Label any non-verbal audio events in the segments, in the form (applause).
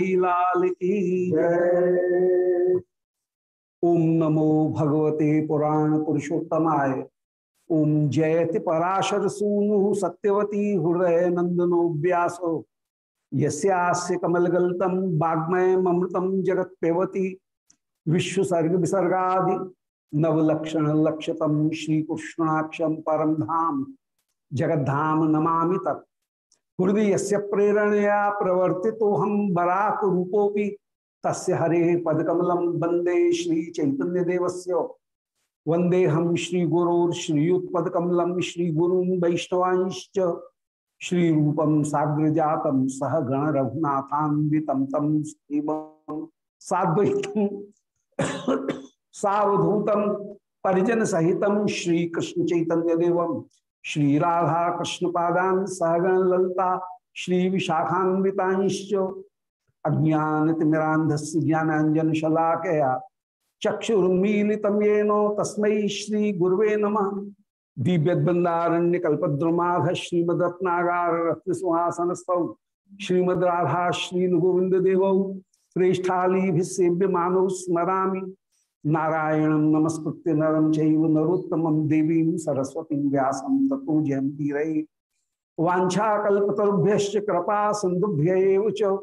बिहारी लाल की। ओम नमो भगवते पुराण पुरुषोत्तमाय। ओम जयति पराशर सूनु सत्यवती हृदय नंदनो व्यासो। यस्यास्य कमलगल्तम वाग्मय अमृतम जगत पेवती। विश्वसर्ग विसर्गा नवलक्षण लक्षतम श्री कृष्णाक्षम परम धाम जगद्धाम नमामि तत्। हृदय से प्रेरणया प्रवर्ति तो हम बराक रूपोपि तस्य हरे पदकमलम वंदे श्री चैतन्य देवस्य वंदे हम श्री गुरोर श्रीयुत्पदकमलम श्री गुरु वैष्णवांश्च। श्री रूपम साग्र जातम सह गण रघुनाथान्वितम तम साद्वैतम सावधूतम परिजन सहितम श्री कृष्ण चैतन्य देवम श्री राधा कृष्ण पादान सहगण ललता श्री विशाखान्वितांश्च अज्ञानतिमिरांधस्य ज्ञानांजन शलाकया चक्षुरुन्मीलितं येनो तस्मै श्री गुरुवे नमः। दिव्यद्वंदारण्य कल्पद्रुमाघ श्रीमदत्नागार रत्न सिंहासनस्थौ श्रीमद राधा श्री गोविंद देवौ श्रेष्ठाली सेव्य मानव स्मरामि। नारायणं नमस्कृत्य नरं चैव नरोत्तमं देवीं सरस्वतीं व्यासं ततो जयन्तीरै वाञ्छाकल्पतरुभ्यश्च कृपा सिन्धुभ्य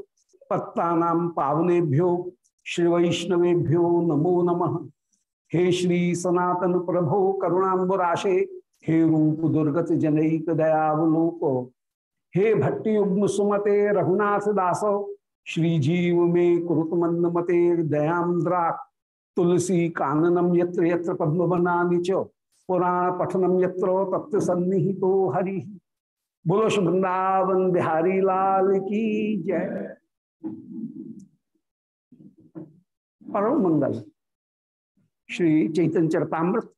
पत्ता पावनेभ्यो श्री नमो नमः। हे श्री सनातन प्रभो करुणाबुराशे हे रूप दुर्गत जनैक दयावलोको। हे भट्टी युग्म सुमते रघुनाथ दासो श्री जीव में कुरुत मंद मते दयाद्रा तुलसी काननम यत्र यत्र पद्म बनानी च पुराण पठनम यत्र तत्व सन्निहितो हरि। बोलो वृंदावन बिहारी लाल की जय। परम मंगल। श्री चैतन्य चरतामृत।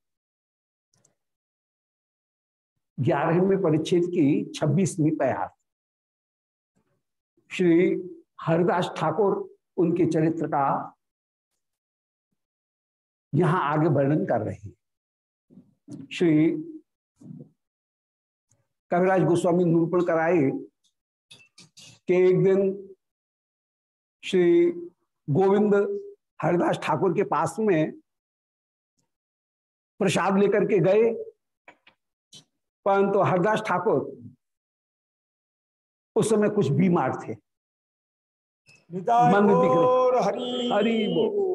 ग्यारहवें परिच्छेद की छब्बीसवीं तैयार श्री हरिदास ठाकुर, उनके चरित्र का यहाँ आगे वर्णन कर रहे हैं श्री कविराज गोस्वामी निरूपण कराए कि एक दिन श्री गोविंद हरिदास ठाकुर के पास में प्रसाद लेकर के गए परंतु तो हरदास ठाकुर उस समय कुछ बीमार थे मंद दिख रहे हरि हरि बोल।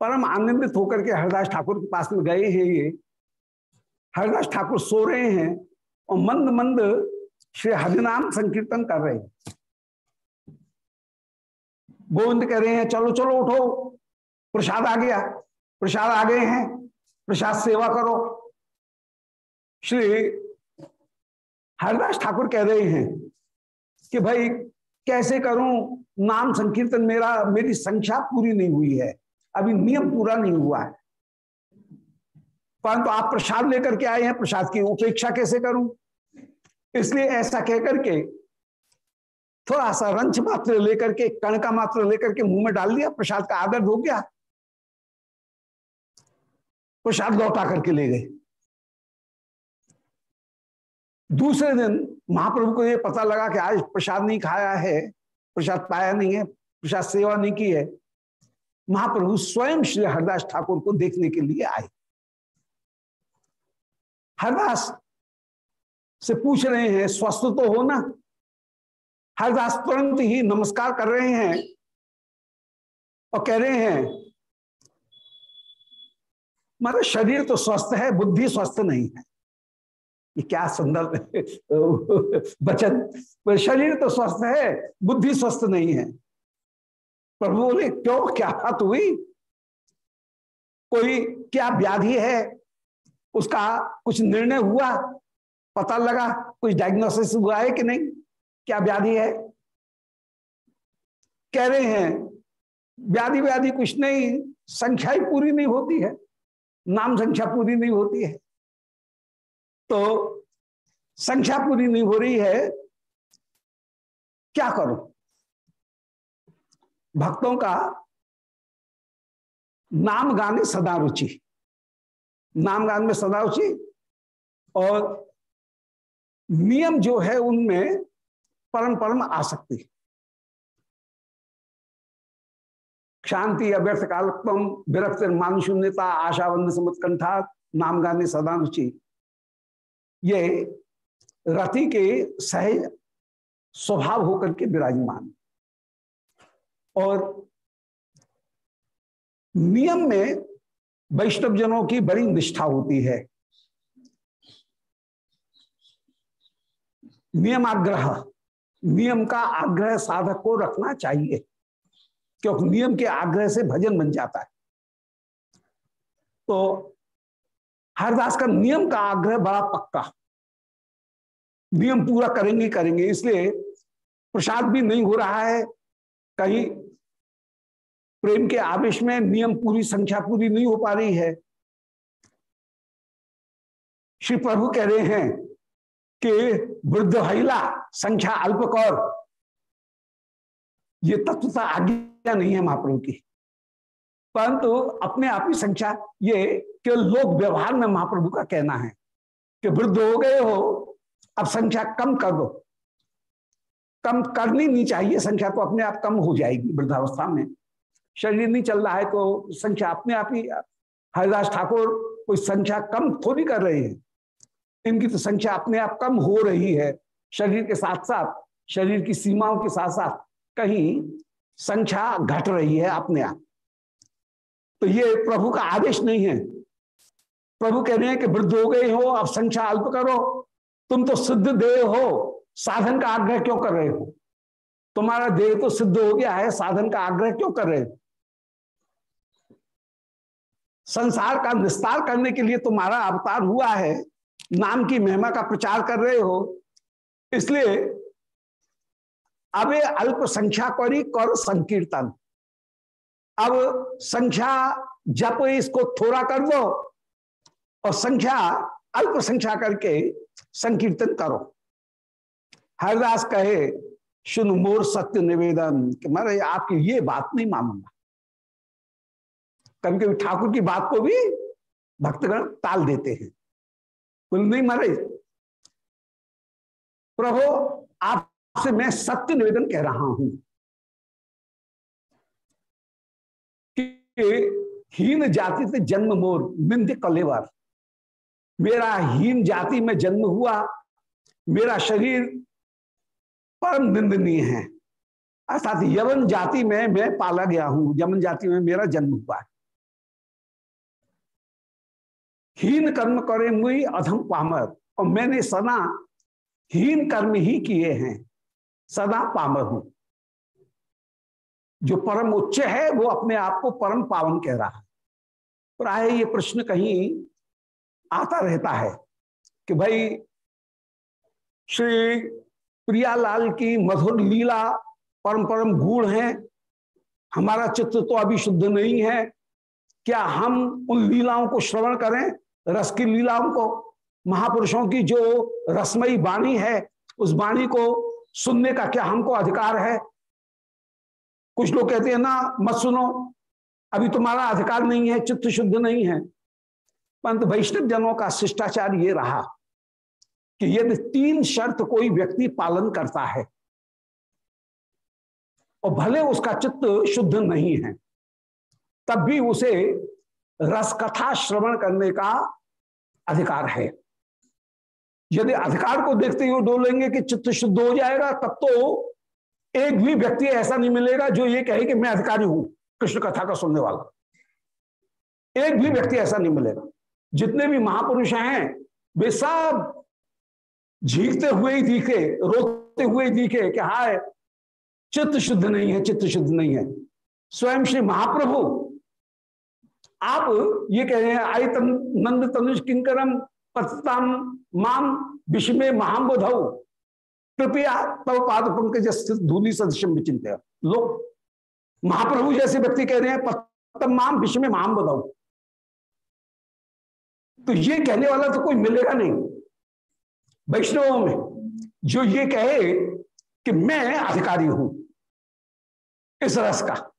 परम आनंदित होकर के हरदास ठाकुर के पास में गए हैं ये। हरदास ठाकुर सो रहे हैं और मंद मंद श्री हरिनाम संकीर्तन कर रहे हैं। गोविंद कह रहे हैं, चलो चलो, उठो। प्रसाद आ गया। प्रसाद आ गए हैं। प्रसाद सेवा करो। श्री हरदास ठाकुर कह रहे हैं कि, भाई, कैसे करूँ? नाम संकीर्तन मेरा, मेरी संख्या पूरी नहीं हुई है। अभी नियम पूरा नहीं हुआ है। परंतु तो आप प्रसाद लेकर के आए हैं, प्रसाद की उपेक्षा कैसे करूँ? इसलिए ऐसा कहकर के थोड़ा सा रंच मात्र लेकर के कण का मात्र लेकर के मुँह में डाल दिया, प्रसाद का आदर हो गया। प्रसाद लौटा करके ले गए। दूसरे दिन महाप्रभु को यह पता लगा कि आज प्रसाद नहीं खाया है, प्रसाद पाया नहीं है, प्रसाद सेवा नहीं की है। महाप्रभु स्वयं श्री हरदास ठाकुर को देखने के लिए आए। हरदास से पूछ रहे हैं, स्वस्थ तो हो ना? हरदास तुरंत ही नमस्कार कर रहे हैं और कह रहे हैं मतलब शरीर तो स्वस्थ है, बुद्धि स्वस्थ नहीं है। ये क्या सुंदर बचन (laughs) शरीर तो स्वस्थ है, बुद्धि स्वस्थ नहीं है। प्रभु बोले, क्यों? क्या बात हुई? कोई क्या व्याधि है? उसका कुछ निर्णय हुआ? पता लगा, कुछ डायग्नोसिस हुआ है कि नहीं? क्या व्याधि है? कह रहे हैं, व्याधि व्याधि कुछ नहीं, संख्या ही पूरी नहीं होती है, नाम संख्या पूरी नहीं होती है। तो संख्या पूरी नहीं हो रही है, क्या करो? भक्तों का नाम गाने सदा रुचि। नाम गान में सदा रुचि और नियम जो है उनमें परम परम आसक्ति। शांति, अव्यर्थ कालत्म विरक्त मान शून्यता आशावंद समुत्कंठा नाम गाने सदा रुचि। ये रति के सहज स्वभाव होकर के विराजमान। और नियम में वैष्णव जनों की बड़ी निष्ठा होती है। नियम आग्रह, नियम का आग्रह साधक को रखना चाहिए, क्योंकि नियम के आग्रह से भजन बन जाता है। तो हरदास का नियम का आग्रह बड़ा पक्का। नियम पूरा करेंगे करेंगे, इसलिए प्रसाद भी नहीं हो रहा है कहीं प्रेम के आवेश में नियम पूरी संख्या पूरी नहीं हो पा रही है। श्री प्रभु कह रहे हैं कि वृद्ध हिला संख्या अल्पकौर ये तत्वता आज्ञा नहीं है महाप्रभु की। परंतु अपने आप ही संख्या, ये केवल लोक व्यवहार में महाप्रभु का कहना है कि वृद्ध हो गए हो, अब संख्या कम कर दो। कम करनी नहीं चाहिए, संख्या तो अपने आप कम हो जाएगी वृद्धावस्था में। शरीर नहीं चल रहा है तो संख्या अपने आप ही, हरिदास ठाकुर कोई संख्या कम थोड़ी कर रहे हैं। इनकी तो संख्या अपने आप कम हो रही है। शरीर के साथ साथ, शरीर की सीमाओं के साथ साथ कहीं संख्या घट रही है अपने आप। तो ये प्रभु का आदेश नहीं है। प्रभु कह रहे हैं कि वृद्ध हो गए हो, अब संख्या अल्प करो। तुम तो सिद्ध देह हो। साधन का आग्रह क्यों कर रहे हो? तुम्हारा देह तो सिद्ध हो गया है, साधन का आग्रह क्यों कर रहे हो? संसार का विस्तार करने के लिए तुम्हारा अवतार हुआ है, नाम की महिमा का प्रचार कर रहे हो। इसलिए अब अल्प संख्या करी कर संकीर्तन। अब संख्या जप इसको थोड़ा कर दो और संख्या अल्प संख्या करके संकीर्तन करो। हरदास कहे, सुन मोर सत्य निवेदन कि मैं आपकी ये बात नहीं मानूँगा। कभी कभी ठाकुर की बात को भी भक्तगण टाल देते हैं। बोले, नहीं महाराज, प्रभु, आपसे मैं सत्य निवेदन कह रहा हूँ कि हीन जाति से जन्म मोर निंद कलेवर। मेरा हीन जाति में जन्म हुआ, मेरा शरीर परम निंदनीय है। अर्थात यवन जाति में मैं पाला गया हूँ यमन जाति में मेरा जन्म हुआ है। हीन कर्म करे मुई अधम पामर, और मैंने सदा हीन कर्म ही किए हैं, सदा पामर हूँ। जो परम उच्च है, वो अपने आप को परम पावन कह रहा है। प्राय ये प्रश्न कहीं आता रहता है कि भाई श्री प्रियालाल की मधुर लीला परम परम गूढ़ है। हमारा चित्र तो अभी शुद्ध नहीं है। क्या हम उन लीलाओं को श्रवण करें? रस की लीलाओं को। महापुरुषों की जो रसमयी वाणी है, उस वाणी को सुनने का क्या हमको अधिकार है? कुछ लोग कहते हैं, ना, मत सुनो। अभी तुम्हारा अधिकार नहीं है चित्त शुद्ध नहीं है। परंतु वैष्णव जनों का शिष्टाचार ये रहा। कि यदि तीन शर्त कोई व्यक्ति पालन करता है और भले उसका चित्त शुद्ध नहीं है, तब भी उसे रस कथा श्रवण करने का अधिकार है। यदि अधिकार को देखते हुए डोलेंगे कि चित्त शुद्ध हो जाएगा, तब तो एक भी व्यक्ति ऐसा नहीं मिलेगा जो ये कहे कि मैं अधिकारी हूँ, कृष्ण कथा का सुनने वाला। एक भी व्यक्ति ऐसा नहीं मिलेगा। जितने भी महापुरुष हैं, वे सब झीकते हुए ही दिखे रोते हुए ही दिखे कि हाय चित्त शुद्ध नहीं है चित्त शुद्ध नहीं है। स्वयं श्री महाप्रभु आप ये कह रहे हैं आई तन, नंद तनुष किंकरम पतिताम माम विषमे महाबुधौ कृपया तव पाद पंकज धूलि सदृशम विचिंत लोग महाप्रभु जैसे व्यक्ति कह रहे हैं पत्तम माम विषय में महाम बताओ तो ये कहने वाला तो कोई मिलेगा नहीं। वैष्णवों में, जो ये कहे कि मैं अधिकारी हूँ इस रस का।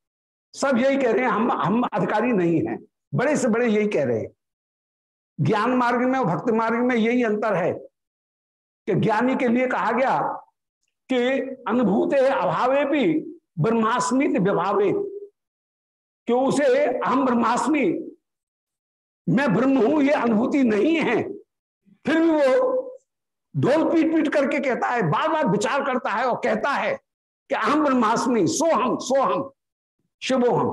सब यही कह रहे हैं, हम हम अधिकारी नहीं हैं। बड़े से बड़े यही कह रहे हैं। ज्ञान मार्ग में और भक्ति मार्ग में यही अंतर है कि ज्ञानी के लिए कहा गया कि अनुभूत अभावे भी ब्रह्मास्मि विभावे। कि उसे अहम ब्रह्मास्मि, मैं ब्रह्म हूँ, ये अनुभूति नहीं है। फिर भी वो ढोल पीट पीट करके कहता है बार बार विचार करता है और कहता है कि अहम ब्रह्मास्मि सो हम सो हम शिवो हम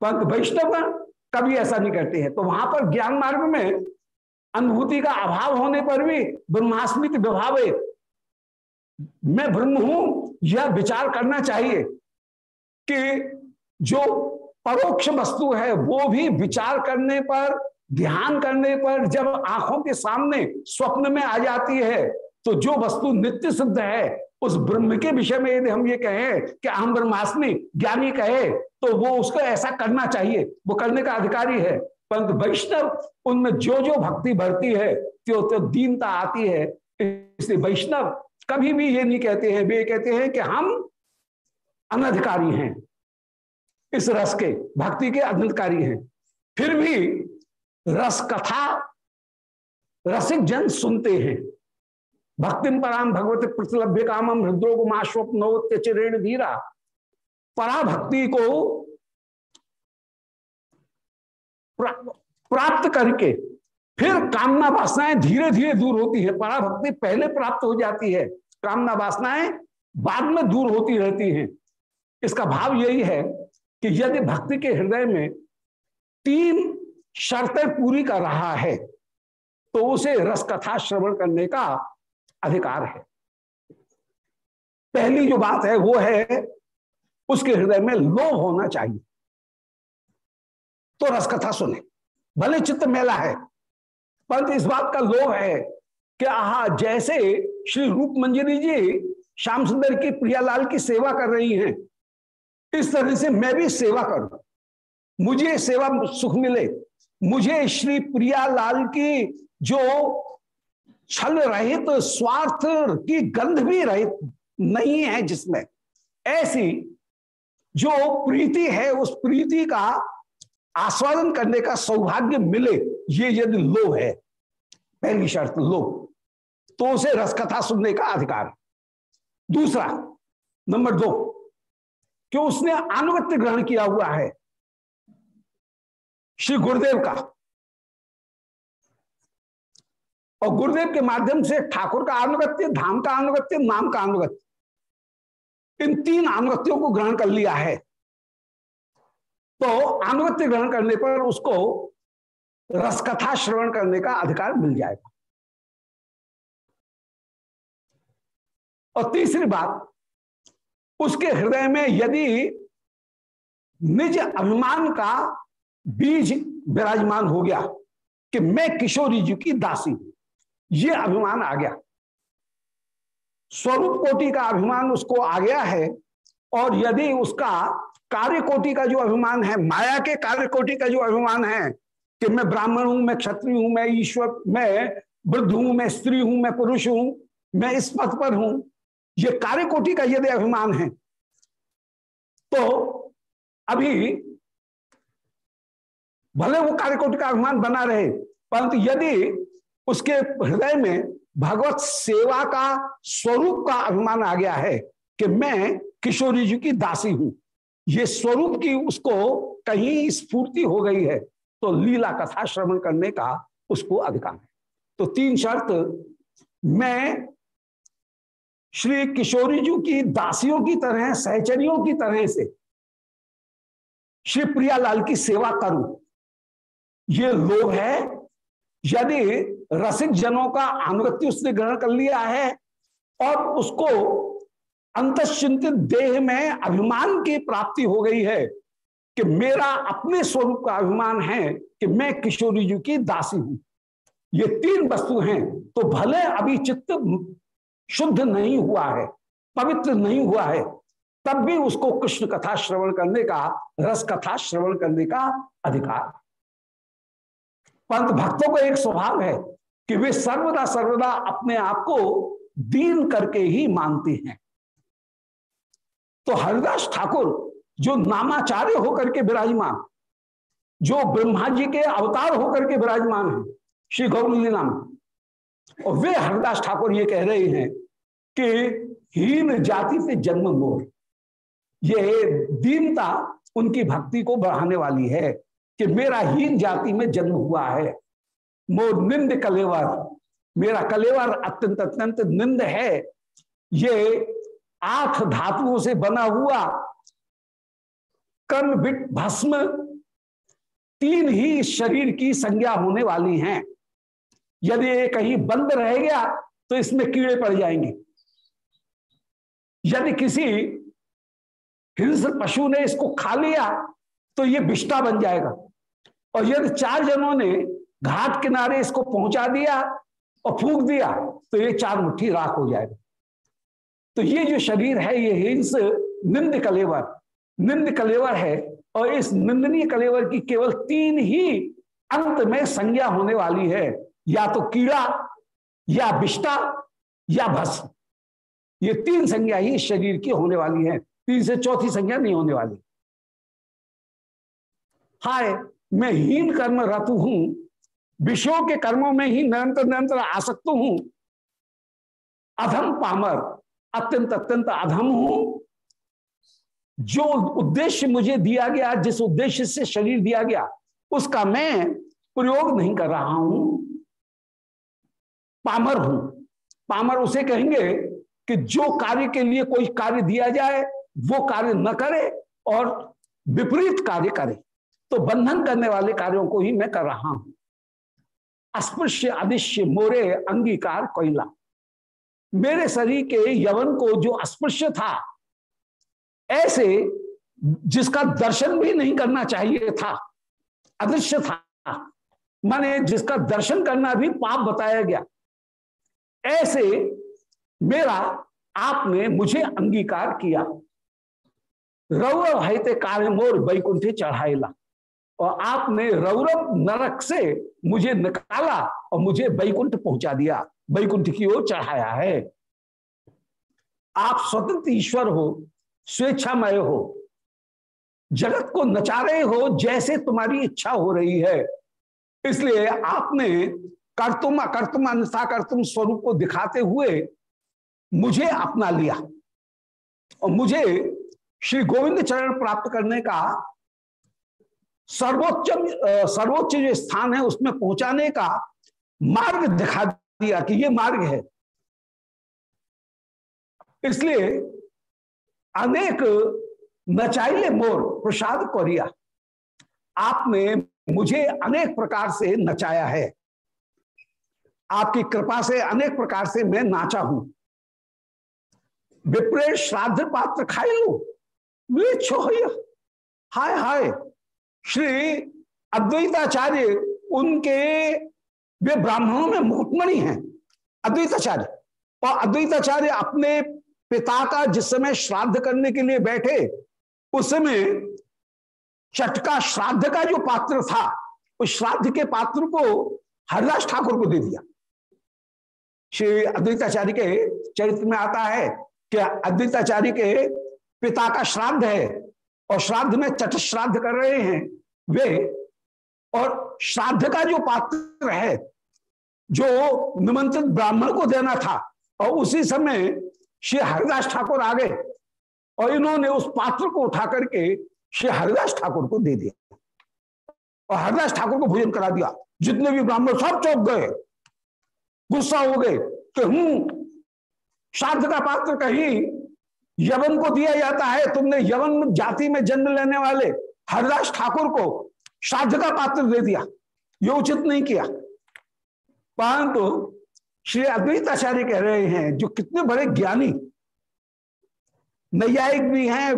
परंतु वैष्णव कभी ऐसा नहीं करते हैं। तो वहाँ पर ज्ञान मार्ग में अनुभूति का अभाव होने पर भी ब्रह्मास्मित विभावे मैं ब्रह्म हूँ, यह विचार करना चाहिए कि जो परोक्ष वस्तु है, वो भी विचार करने पर ध्यान करने पर जब आँखों के सामने स्वप्न में आ जाती है तो जो वस्तु नित्य सिद्ध है, उस ब्रह्म के विषय में यदि हम ये कहें कि अहम ब्रह्मास्मि ज्ञानी कहे तो वो उसको ऐसा करना चाहिए। वो करने का अधिकारी है। परंतु वैष्णव, उनमें जो जो भक्ति बढ़ती है त्यो तो दीनता आती है। इसलिए वैष्णव कभी भी ये नहीं कहते हैं। वे कहते हैं कि हम अनधिकारी हैं। इस रस के, भक्ति के अनधिकारी हैं। फिर भी रस कथा रसिक जन सुनते हैं। भक्तिम पराम भगवती प्रतिलभ्य कामम हृदोगमाश्वप्नोत्य चिरेण धीरा। पराभक्ति को प्राप्त करके फिर कामना वासनाएँ धीरे धीरे दूर होती है। पराभक्ति पहले प्राप्त हो जाती है, कामना वासनाएँ बाद में दूर होती रहती हैं। इसका भाव यही है कि यदि भक्ति के हृदय में तीन शर्तें पूरी कर रहा है तो उसे रस कथा श्रवण करने का अधिकार है। पहली जो बात है वो है, उसके हृदय में लोभ होना चाहिए। तो रस कथा सुने, भले चित्त मेला है, परंतु इस बात का लोभ है कि आहा, जैसे श्री रूप मंजरी जी श्याम सुंदर की प्रियालाल की सेवा कर रही हैं, इस तरह से मैं भी सेवा करूँ। मुझे सेवा सुख मिले मुझे श्री प्रियालाल की जो छल रहित तो स्वार्थ की गंध भी रहित नहीं है जिसमें। ऐसी जो प्रीति है, उस प्रीति का आस्वादन करने का सौभाग्य मिले, ये यदि लोभ है, पहली शर्त लोभ। तो उसे रसकथा सुनने का अधिकार। दूसरा, नंबर दो, कि उसने अनुगत्य ग्रहण किया हुआ है। श्री गुरुदेव का। और गुरुदेव के माध्यम से ठाकुर का अनुगत्य धाम का अनुगत्य नाम का अनुगत्य इन तीन अनुगत्यों को ग्रहण कर लिया है। तो अनुगत्य ग्रहण करने पर उसको रसकथा श्रवण करने का अधिकार मिल जाएगा। और तीसरी बात, उसके हृदय में यदि निज अभिमान का बीज विराजमान हो गया कि मैं किशोरी जी की दासी हूँ। ये अभिमान आ गया। स्वरूप कोटि का अभिमान उसको आ गया है और यदि उसका कार्य कोटि का जो अभिमान है, माया के कार्य कोटि का जो अभिमान है कि मैं ब्राह्मण हूँ, मैं क्षत्रिय हूँ, मैं ईश्वर, मैं वृद्ध हूँ, मैं स्त्री हूँ, मैं पुरुष हूँ, मैं इस पथ पर हूँ, ये कार्य कोटि का यदि अभिमान है तो अभी भले वो कार्यकोटि का अभिमान बना रहे, परंतु यदि उसके हृदय में भगवत सेवा का स्वरूप का अभिमान आ गया है कि मैं किशोरी जी की दासी हूँ, ये स्वरूप की उसको कहीं स्फूर्ति हो गई है तो लीला कथा श्रवण करने का उसको अधिकार है। तो तीन शर्त, मैं श्री किशोरी जी की दासियों की तरह, सहचरियों की तरह से श्री प्रियालाल की सेवा करूँ ये लोभ है। यदि रसिक जनों का अनुगत्य उसने ग्रहण कर लिया है और उसको अंतचिंतित देह में अभिमान की प्राप्ति हो गई है कि मेरा अपने स्वरूप का अभिमान है कि मैं किशोरी जी की दासी हूँ। ये तीन वस्तु हैं तो भले अभी चित्त शुद्ध नहीं हुआ है, पवित्र नहीं हुआ है, तब भी उसको कृष्ण कथा श्रवण करने का, रस कथा श्रवण करने का अधिकार। पंत भक्तों का एक स्वभाव है कि वे सर्वदा सर्वदा अपने आप को दीन करके ही मानते हैं। तो हरिदास ठाकुर जो नामाचार्य होकर के विराजमान, जो ब्रह्मा जी के अवतार होकर के विराजमान है, श्री गौरी नाम, और वे हरिदास ठाकुर ये कह रहे हैं कि हीन जाति से जन्म मोर ये दीनता उनकी भक्ति को बढ़ाने वाली है। कि मेरा हीन जाति में जन्म हुआ है। मोर निंद कलेवर। मेरा कलेवर अत्यंत अत्यंत निंद है। ये आठ धातुओं से बना हुआ कर्म बिट भस्म तीन ही शरीर की संज्ञा होने वाली हैं। यदि ये कहीं बंद रह गया तो इसमें कीड़े पड़ जाएँगे। यदि किसी हिंस पशु ने इसको खा लिया तो ये बिष्टा बन जाएगा। और यदि चार जनों ने घाट किनारे इसको पहुँचा दिया और फूक दिया तो ये चार मुट्ठी राख हो जाएगा। तो ये जो शरीर है, ये हिंस निंद कलेवर। निंद कलेवर है और इस निंदनीय कलेवर की केवल तीन ही अंत में संज्ञा होने वाली है। या तो कीड़ा, या बिष्टा या भस्म। ये तीन संज्ञा ही शरीर की होने वाली है। तीन से चौथी संज्ञा नहीं होने वाली। हाय, मैं हीन कर्म रतु हूँ, विषयों के कर्मों में ही निरंतर निरंतर आसक्त हूँ। अधम पामर, अत्यंत अत्यंत अधम हूँ। जो उद्देश्य मुझे दिया गया, जिस उद्देश्य से शरीर दिया गया, उसका मैं प्रयोग नहीं कर रहा हूँ। पामर हूँ। पामर उसे कहेंगे कि जो कार्य के लिए कोई कार्य दिया जाए, वो कार्य न करे और विपरीत कार्य करे। तो बंधन करने वाले कार्यों को ही मैं कर रहा हूँ। अस्पृश्य, अदिश्य, मोरे, अंगीकार, कोयला। मेरे शरीर के यवन को जो अस्पृश्य था, ऐसे जिसका दर्शन भी नहीं करना चाहिए था, अदृश्य था। माने जिसका दर्शन करना भी पाप बताया गया। ऐसे मेरा आपने मुझे अंगीकार किया। रौरव हईते कार्य मोर बैकुंठे चढ़ाएला और आपने रौरव नरक से मुझे निकाला और मुझे बैकुंठ पहुँचा दिया। बैकुंठ की ओर चढ़ाया है। आप स्वतंत्र ईश्वर हो, स्वेच्छामय हो, जगत को नचा रहे हो जैसे तुम्हारी इच्छा हो रही है। इसलिए आपने कर्तुम अकर्तुम अनुसा कर्तुम स्वरूप को दिखाते हुए मुझे अपना लिया। और मुझे श्री गोविंद चरण प्राप्त करने का सर्वोच्च सर्वोच्च जो स्थान है उसमें पहुँचाने का मार्ग दिखा दिया कि ये मार्ग है। इसलिए अनेक नचाइले मोर प्रसाद कोरिया आपने मुझे अनेक प्रकार से नचाया है। आपकी कृपा से अनेक प्रकार से मैं नाचा हूँ। विप्रे श्राद्ध पात्र खाई लू। वे छो हाय हाय। श्री अद्वैताचार्य उनके वे ब्राह्मणों में मुकुटमणि हैं। अद्वैताचार्य। और अद्वैताचार्य अपने पिता का जिस समय श्राद्ध करने के लिए बैठे, उस समय चटका श्राद्ध का जो पात्र था, उस श्राद्ध के पात्र को हरदास ठाकुर को दे दिया। श्री अद्वैताचार्य के चरित्र में आता है कि अद्वैताचार्य के पिता का श्राद्ध है और श्राद्ध में चट श्राद्ध कर रहे हैं वे। और श्राद्ध का जो पात्र है, जो निमंत्रित ब्राह्मण को देना था, और उसी समय श्री हरिदास ठाकुर आ गए, और इन्होंने उस पात्र को उठा करके श्री हरिदास ठाकुर को दे दिया। और हरिदास ठाकुर को भोजन करा दिया। जितने भी ब्राह्मण, सब चौक गए, गुस्सा हो गए, कि हूँ, श्राद्ध का पात्र कहीं यवन को दिया जाता है, तुमने यवन जाति में जन्म लेने वाले हरदास ठाकुर को श्राद्ध का पात्र दे दिया, ये उचित नहीं किया। परंतु श्री अद्वैताचार्य कह रहे हैं, जो कितने बड़े ज्ञानी, नैयायिक भी हैं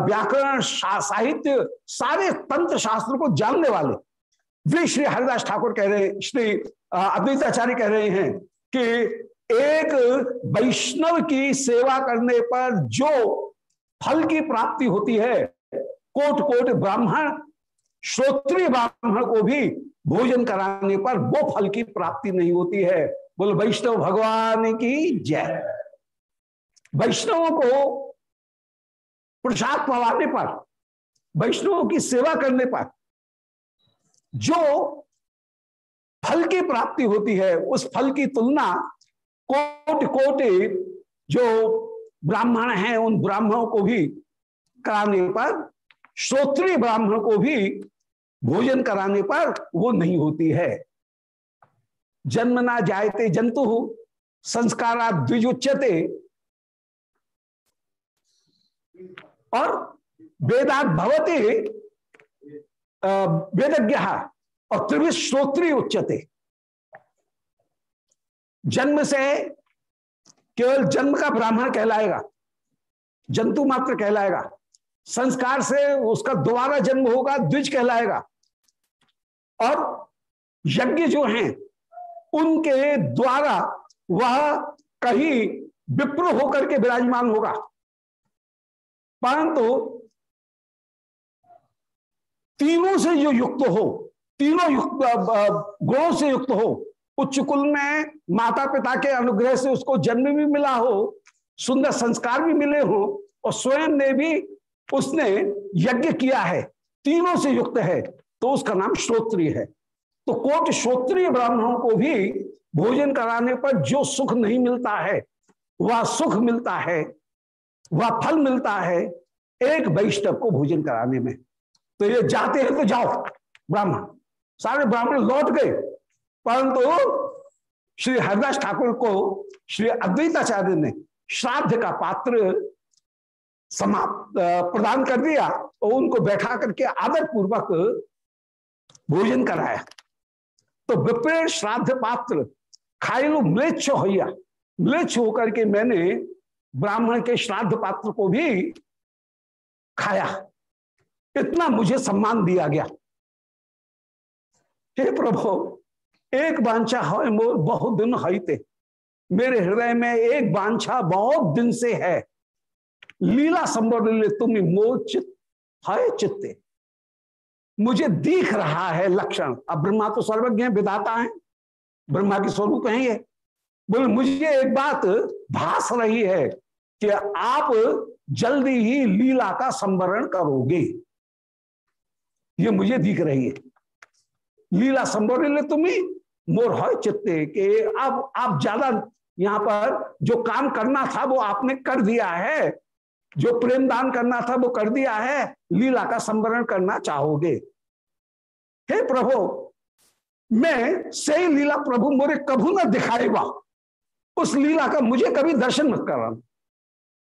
व्याकरण साहित्य, सारे तंत्र शास्त्र को जानने वाले, वे श्री हरिदास ठाकुर कह रहे श्री अद्वैताचार्य कह रहे हैं कि एक वैष्णव की सेवा करने पर जो फल की प्राप्ति होती है कोट कोट ब्राह्मण, श्रोत्रीय ब्राह्मण को भी भोजन कराने पर वो फल की प्राप्ति नहीं होती है। बोल, वैष्णव भगवान की जय। वैष्णवों को प्रसाद पवाने पर, वैष्णवों की सेवा करने पर जो फल की प्राप्ति होती है, उस फल की तुलना कोट कोट जो ब्राह्मण हैं, उन ब्राह्मणों को भी कराने पर श्रोत्रीय ब्राह्मण को भी भोजन कराने पर वो नहीं होती है। जन्म ना जायते जंतु, संस्कारा द्विजुच्यते। और वेदात भवते वेदज्ञ, और त्रिविध श्रोत्री उच्चते जन्म से केवल जन्म का ब्राह्मण कहलाएगा, जंतु मात्र कहलाएगा, संस्कार से उसका दोबारा जन्म होगा, द्विज कहलाएगा। और यज्ञ जो हैं, उनके द्वारा वह कहीं विप्र होकर के विराजमान होगा। परंतु तीनों से जो युक्त हो, तीनों युक्त गुणों से युक्त हो उच्च कुल में माता पिता के अनुग्रह से उसको जन्म भी मिला हो, सुंदर संस्कार भी मिले हो और स्वयं ने भी उसने यज्ञ किया है, तीनों से युक्त है तो उसका नाम श्रोत्रिय है। तो कोट श्रोत्रिय ब्राह्मणों को भी भोजन कराने पर जो सुख नहीं मिलता है, वह सुख मिलता है, वह फल मिलता है एक वैष्णव को भोजन कराने में। तो ये जाते हैं तो जाओ, ब्राह्मण। सारे ब्राह्मण लौट गए। परंतु श्री हरिदास ठाकुर को श्री अद्वैताचार्य ने श्राद्ध का पात्र समाप्त प्रदान कर दिया और उनको बैठा करके आदर पूर्वक भोजन कराया। तो विप्रेण श्राद्ध पात्र खायलु म्लेच्छ होया म्लेच्छ होकर के मैंने ब्राह्मण के श्राद्ध पात्र को भी खाया। इतना मुझे सम्मान दिया गया। हे प्रभु एक बांछा बहुत दिन हईते मेरे हृदय में एक बांछा बहुत दिन से है। लीला संबोध तुम मोर चित है चित्ते। मुझे दिख रहा है लक्षण। अब ब्रह्मा तो सर्वज्ञ है विधाता है। ब्रह्मा के स्वरूप है ये। बोले, मुझे एक बात भास रही है कि आप जल्दी ही लीला का संवरण करोगे। ये मुझे दिख रही है। लीला संवरण तुम्हें मोर है चित्ते के अब आप ज़्यादा यहाँ पर जो काम करना था वो आपने कर दिया है। जो प्रेम दान करना था वो कर दिया है। लीला का संवरण करना चाहोगे। हे प्रभु, मैं सही लीला प्रभु मोरे कभू ना दिखाएगा। उस लीला का मुझे कभी दर्शन मत कराना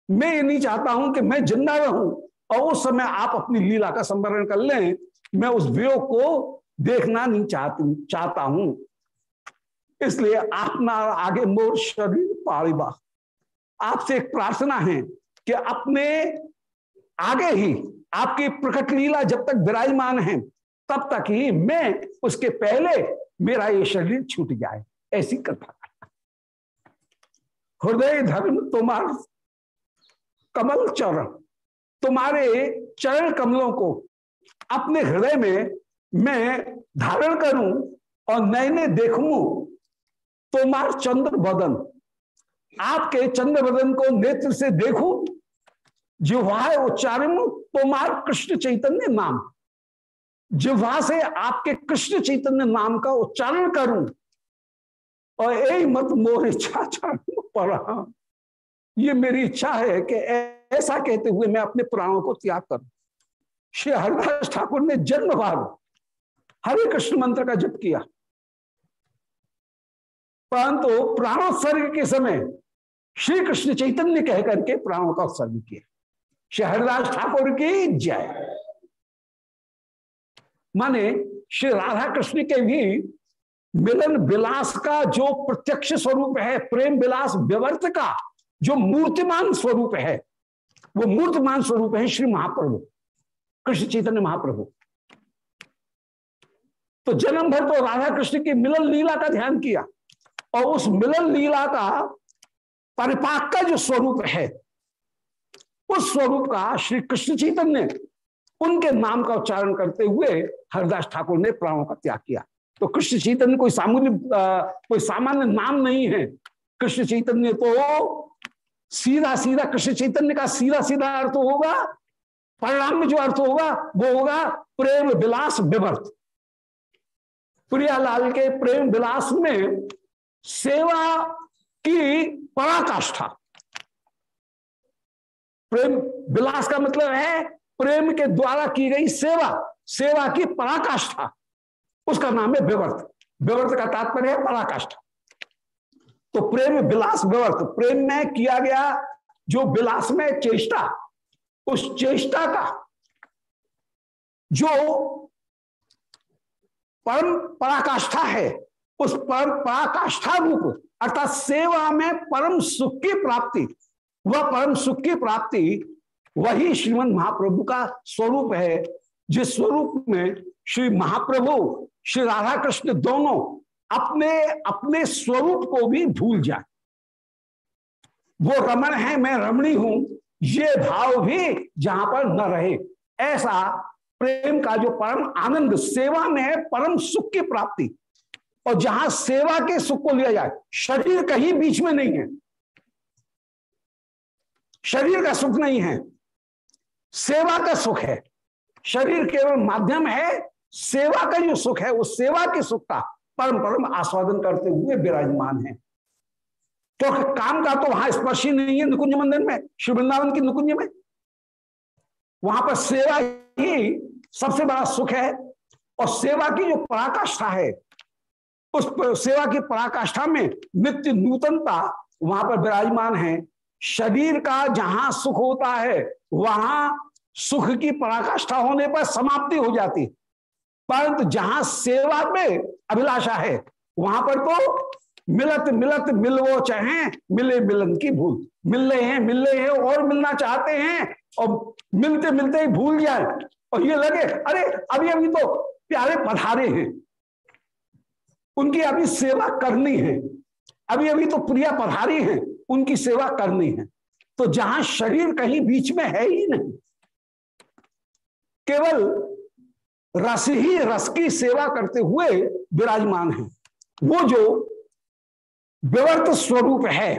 मैं ये नहीं चाहता हूँ कि मैं ज़िंदा रहूँ और उस समय आप अपनी लीला का संवरण कर लें। मैं उस वियोग को देखना नहीं चाहती, चाहता हूँ। इसलिए ना आगे मोर शरीर पाड़ीबा आपसे एक प्रार्थना है कि अपने आगे ही आपकी प्रकट लीला जब तक विराजमान है, तब तक ही मैं उसके पहले मेरा ये शरीर छूट जाए। ऐसी कथा। हृदय धर्म तुम्हार कमल चरण। तुम्हारे चरण कमलों को अपने हृदय में मैं धारण करूँ और नए नए देखूँ। तुम्हार चंद्र बदन। आपके चंद्र बदन को नेत्र से देखूँ, जिह्वा उच्चारण तुम्हार कृष्ण चैतन्य नाम। जिह्वा से आपके कृष्ण चैतन्य नाम का उच्चारण करूँ, और यही मत मोर इच्छा पढ़ा ये मेरी इच्छा है कि ऐसा कहते हुए मैं अपने प्राणों को त्याग करूँ। श्री हरिदास ठाकुर ने जन्म भाग हरे कृष्ण मंत्र का जप किया। परंतु प्राणोत्सर्ग के समय श्री कृष्ण चैतन्य कह करके प्राणों का उत्सर्ग किया। श्री हरिदास ठाकुर की जय। माने श्री राधा कृष्ण के भी मिलन विलास का जो प्रत्यक्ष स्वरूप है, प्रेम विलास व्यवर्त का जो मूर्तिमान स्वरूप है, वो मूर्तिमान स्वरूप है श्री महाप्रभु, कृष्ण चैतन्य महाप्रभु। तो जन्म भर तो राधा कृष्ण की मिलन लीला का ध्यान किया। और उस मिलन लीला का परिपाक का जो स्वरूप है, उस स्वरूप का श्री कृष्ण चैतन्य उनके नाम का उच्चारण करते हुए हरदास ठाकुर ने प्राणों का त्याग किया। तो कृष्ण चैतन्य कोई सामूहिक कोई सामान्य नाम नहीं है। कृष्ण चैतन्य तो सीधा सीधा, कृष्ण चैतन्य का सीधा सीधा अर्थ होगा, परिणाम में जो अर्थ होगा, वो होगा प्रेम विलास विवर्त। प्रियालाल के प्रेम विलास में सेवा की पराकाष्ठा। प्रेम, विलास का मतलब है प्रेम के द्वारा की गई सेवा सेवा की पराकाष्ठा। उसका नाम है विवर्त। विवर्त का तात्पर्य है पराकाष्ठा। तो प्रेम, विलास, विवर्त। प्रेम में किया गया जो विलास में चेष्टा, उस चेष्टा का जो परम पराकाष्ठा है उस परम पराकाष्ठा रूप अर्थात सेवा में परम सुख की प्राप्ति, वह परम सुख की प्राप्ति वही श्रीमद महाप्रभु का स्वरूप है, जिस स्वरूप में श्री महाप्रभु, श्री राधा कृष्ण दोनों अपने अपने स्वरूप को भी भूल जाए। वो रमण है, मैं रमणी हूँ, ये भाव भी जहाँ पर न रहे। ऐसा प्रेम का जो परम आनंद, सेवा में परम सुख की प्राप्ति। और जहाँ सेवा के सुख को लिया जाए, शरीर कहीं बीच में नहीं है। शरीर का सुख नहीं है, सेवा का सुख है। शरीर केवल माध्यम है, सेवा का जो सुख है वो सेवा के सुख का परम परम आस्वादन करते हुए विराजमान है। क्योंकि तो काम का तो वहाँ स्पर्श ही नहीं है निकुंज मंदिर में शिव वृंदावन की निकुंज में। वहाँ पर सेवा ही सबसे बड़ा सुख है और सेवा की जो पराकाष्ठा है उस सेवा की पराकाष्ठा में नित्य नूतनता वहाँ पर विराजमान है। शरीर का जहाँ सुख होता है, वहाँ सुख की पराकाष्ठा होने पर समाप्ति हो जाती। परंतु जहाँ सेवा में अभिलाषा है, वहाँ पर तो मिलत मिलत मिलवो चाहे, मिले मिलन की भूल। मिल रहे हैं, मिल रहे हैं, और मिलना चाहते हैं, और मिलते मिलते ही भूल जाए। और ये लगे, अरे, अभी अभी तो प्यारे पधारे हैं। उनकी अभी सेवा करनी है। अभी अभी तो प्रिया पधारी हैं, उनकी सेवा करनी है। तो जहाँ शरीर कहीं बीच में है ही नहीं, केवल रस ही रस की सेवा करते हुए विराजमान है। वो जो विवर्त स्वरूप है,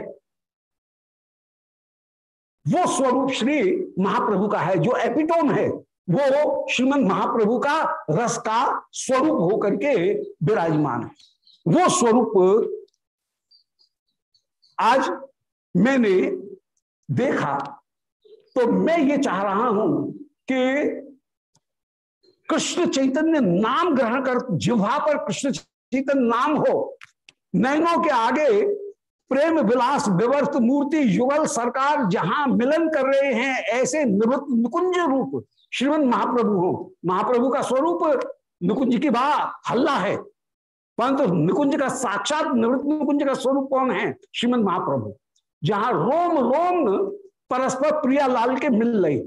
वो स्वरूप श्री महाप्रभु का है, जो एपिटोम है वो श्रीमद महाप्रभु का रस का स्वरूप होकर के विराजमान है। वो स्वरूप आज मैंने देखा तो मैं ये चाह रहा हूँ कि कृष्ण चैतन्य नाम ग्रहण कर, जिह्वा पर कृष्ण चैतन्य नाम हो नैनों के आगे प्रेम विलास विवर्त मूर्ति युगल सरकार जहाँ मिलन कर रहे हैं, ऐसे निवृत्त निकुंज रूप श्रीमद महाप्रभु हो। महाप्रभु का स्वरूप निकुंज की बा, हल्ला है। परंतु निकुंज का साक्षात निवृत्त निकुंज का स्वरूप कौन है? श्रीमद महाप्रभु। जहाँ रोम रोम परस्पर प्रिया लाल के मिल रही।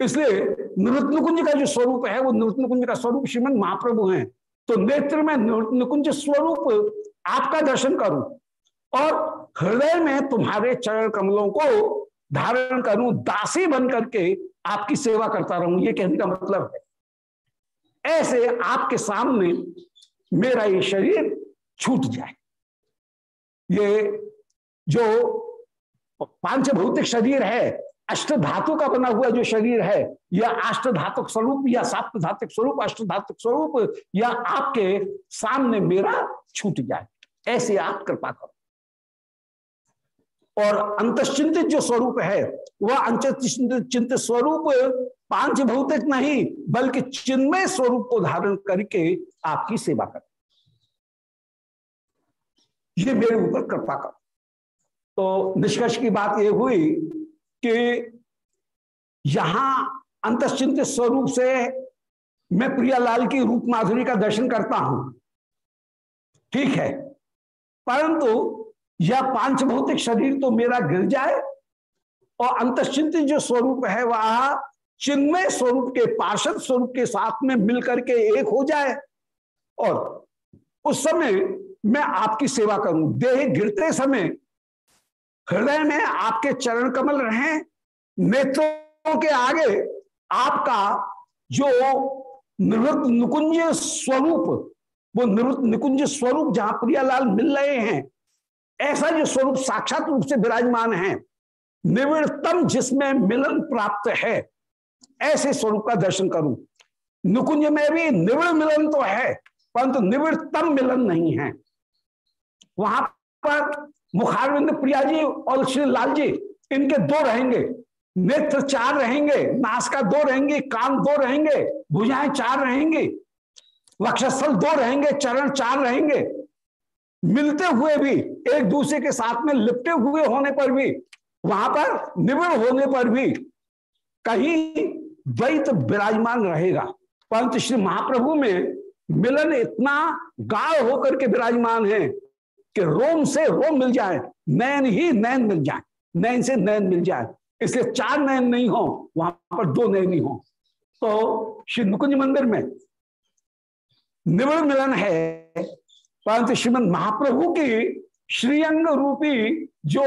इसलिए निवृत्त कुंज का जो स्वरूप है, वो निवृत्त कुंज का स्वरूप श्रीमद महाप्रभु है। तो नेत्र में निवृत्त निकुंज स्वरूप आपका दर्शन करूँ और हृदय में तुम्हारे चरण कमलों को धारण करूँ, दासी बन करके आपकी सेवा करता रहूँ, ये कहने का मतलब है। ऐसे आपके सामने मेरा ये शरीर छूट जाए। ये जो पाँच भौतिक शरीर है अष्ट धातु का बना हुआ जो शरीर है, या अष्ट धातुक स्वरूप, या साप्त धातुक स्वरूप अष्ट धातुक स्वरूप, या आपके सामने मेरा छूट जाए। ऐसे आप कृपा करो। और अंतश्चिंतित जो स्वरूप है, वह अंचिंतित स्वरूप पाँच भौतिक नहीं, बल्कि चिन्मय स्वरूप को धारण करके आपकी सेवा कर। ये मेरे ऊपर कृपा करो। तो निष्कर्ष की बात यह हुई कि यहाँ अंतश्चिंतित स्वरूप से मैं प्रियालाल की रूप माधुरी का दर्शन करता हूँ। ठीक है। परंतु यह पाँच भौतिक शरीर तो मेरा गिर जाए? और अंतश्चिंतित जो स्वरूप है वह चिन्मय स्वरूप के, पार्षद स्वरूप के साथ में मिलकर के एक हो जाए। और उस समय मैं आपकी सेवा करूँ। देह गिरते समय हृदय में आपके चरण कमल रहे। नेत्रों के आगे आपका जो निवृत्त निकुंज स्वरूप, वो निवृत्त निकुंज स्वरूप जहाँ प्रियालाल मिल रहे हैं ऐसा जो स्वरूप साक्षात रूप से विराजमान है निवृत्तम जिसमें मिलन प्राप्त है, ऐसे स्वरूप का दर्शन करूँ। नुकुंज में भी निवृत्त मिलन तो है, परंतु निवृत्तम मिलन नहीं है। वहाँ पर मुखारविंद प्रिया जी और श्री लाल जी, इनके दो रहेंगे। नेत्र चार रहेंगे नासका दो रहेंगे, कान दो रहेंगे, भुजाएँ चार रहेंगी, वक्षस्थल दो रहेंगे, चरण चार रहेंगे। मिलते हुए भी एक दूसरे के साथ में लिपटे हुए होने पर भी, वहाँ पर निविड़ होने पर भी कहीं द्वैत विराजमान रहेगा। परंतु श्री महाप्रभु में मिलन इतना गाढ़ होकर के विराजमान है कि रोम से रोम मिल जाए, नैन ही नैन मिल जाए, नैन से नैन मिल जाए। इसलिए चार नैन नहीं हो, वहाँ पर दो नैन ही हो। तो श्री नुकुंज मंदिर में निवृ मिलन है, परंतु श्रीमद महाप्रभु की श्रीअंग रूपी जो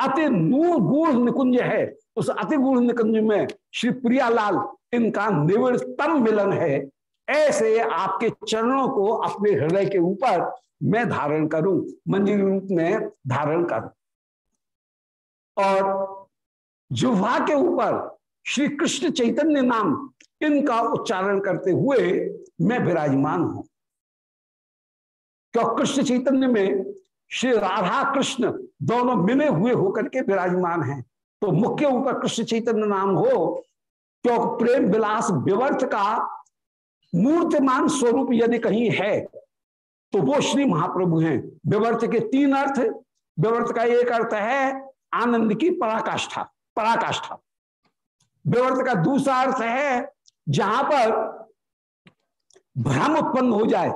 अति नूर गूढ़ निकुंज है, उस अति गूढ़ निकुंज में श्री प्रियालाल इनका निवृत्तम मिलन है। ऐसे आपके चरणों को अपने हृदय के ऊपर मैं धारण करूँ, मंजिल रूप में धारण करूँ। और जुहा के ऊपर श्री कृष्ण चैतन्य नाम इनका उच्चारण करते हुए मैं विराजमान हूँ। क्यों? कृष्ण चैतन्य में श्री राधा कृष्ण दोनों मिले हुए होकर के विराजमान हैं। तो मुख्य ऊपर कृष्ण चैतन्य नाम हो, क्योंकि प्रेम विलास विवर्त का मूर्तिमान स्वरूप यदि कहीं है तो वो श्री महाप्रभु हैं। विवर्त के तीन अर्थ, विवर्त का एक अर्थ है आनंद की पराकाष्ठा पराकाष्ठा। विवर्त का दूसरा अर्थ है जहाँ पर भ्रम उत्पन्न हो जाए,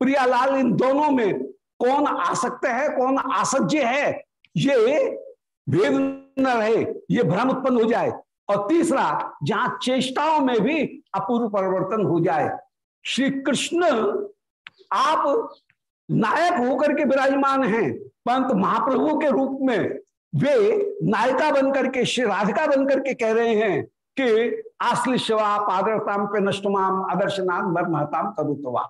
प्रियालाल इन दोनों में कौन आसक्त है, कौन आसज्य है, ये भेद न रहे, ये भ्रम उत्पन्न हो जाए। और तीसरा, जहाँ चेष्टाओं में भी अपूर्व परिवर्तन हो जाए, श्री कृष्ण आप नायक होकर के विराजमान हैं, परंतु महाप्रभु के रूप में वे नायिका बनकर के, श्री राधिका बनकर के कह रहे हैं कि आश्ली शिवा, पादरताम पे नष्टमाम आदर्शनाम मर्महताम करुतवा।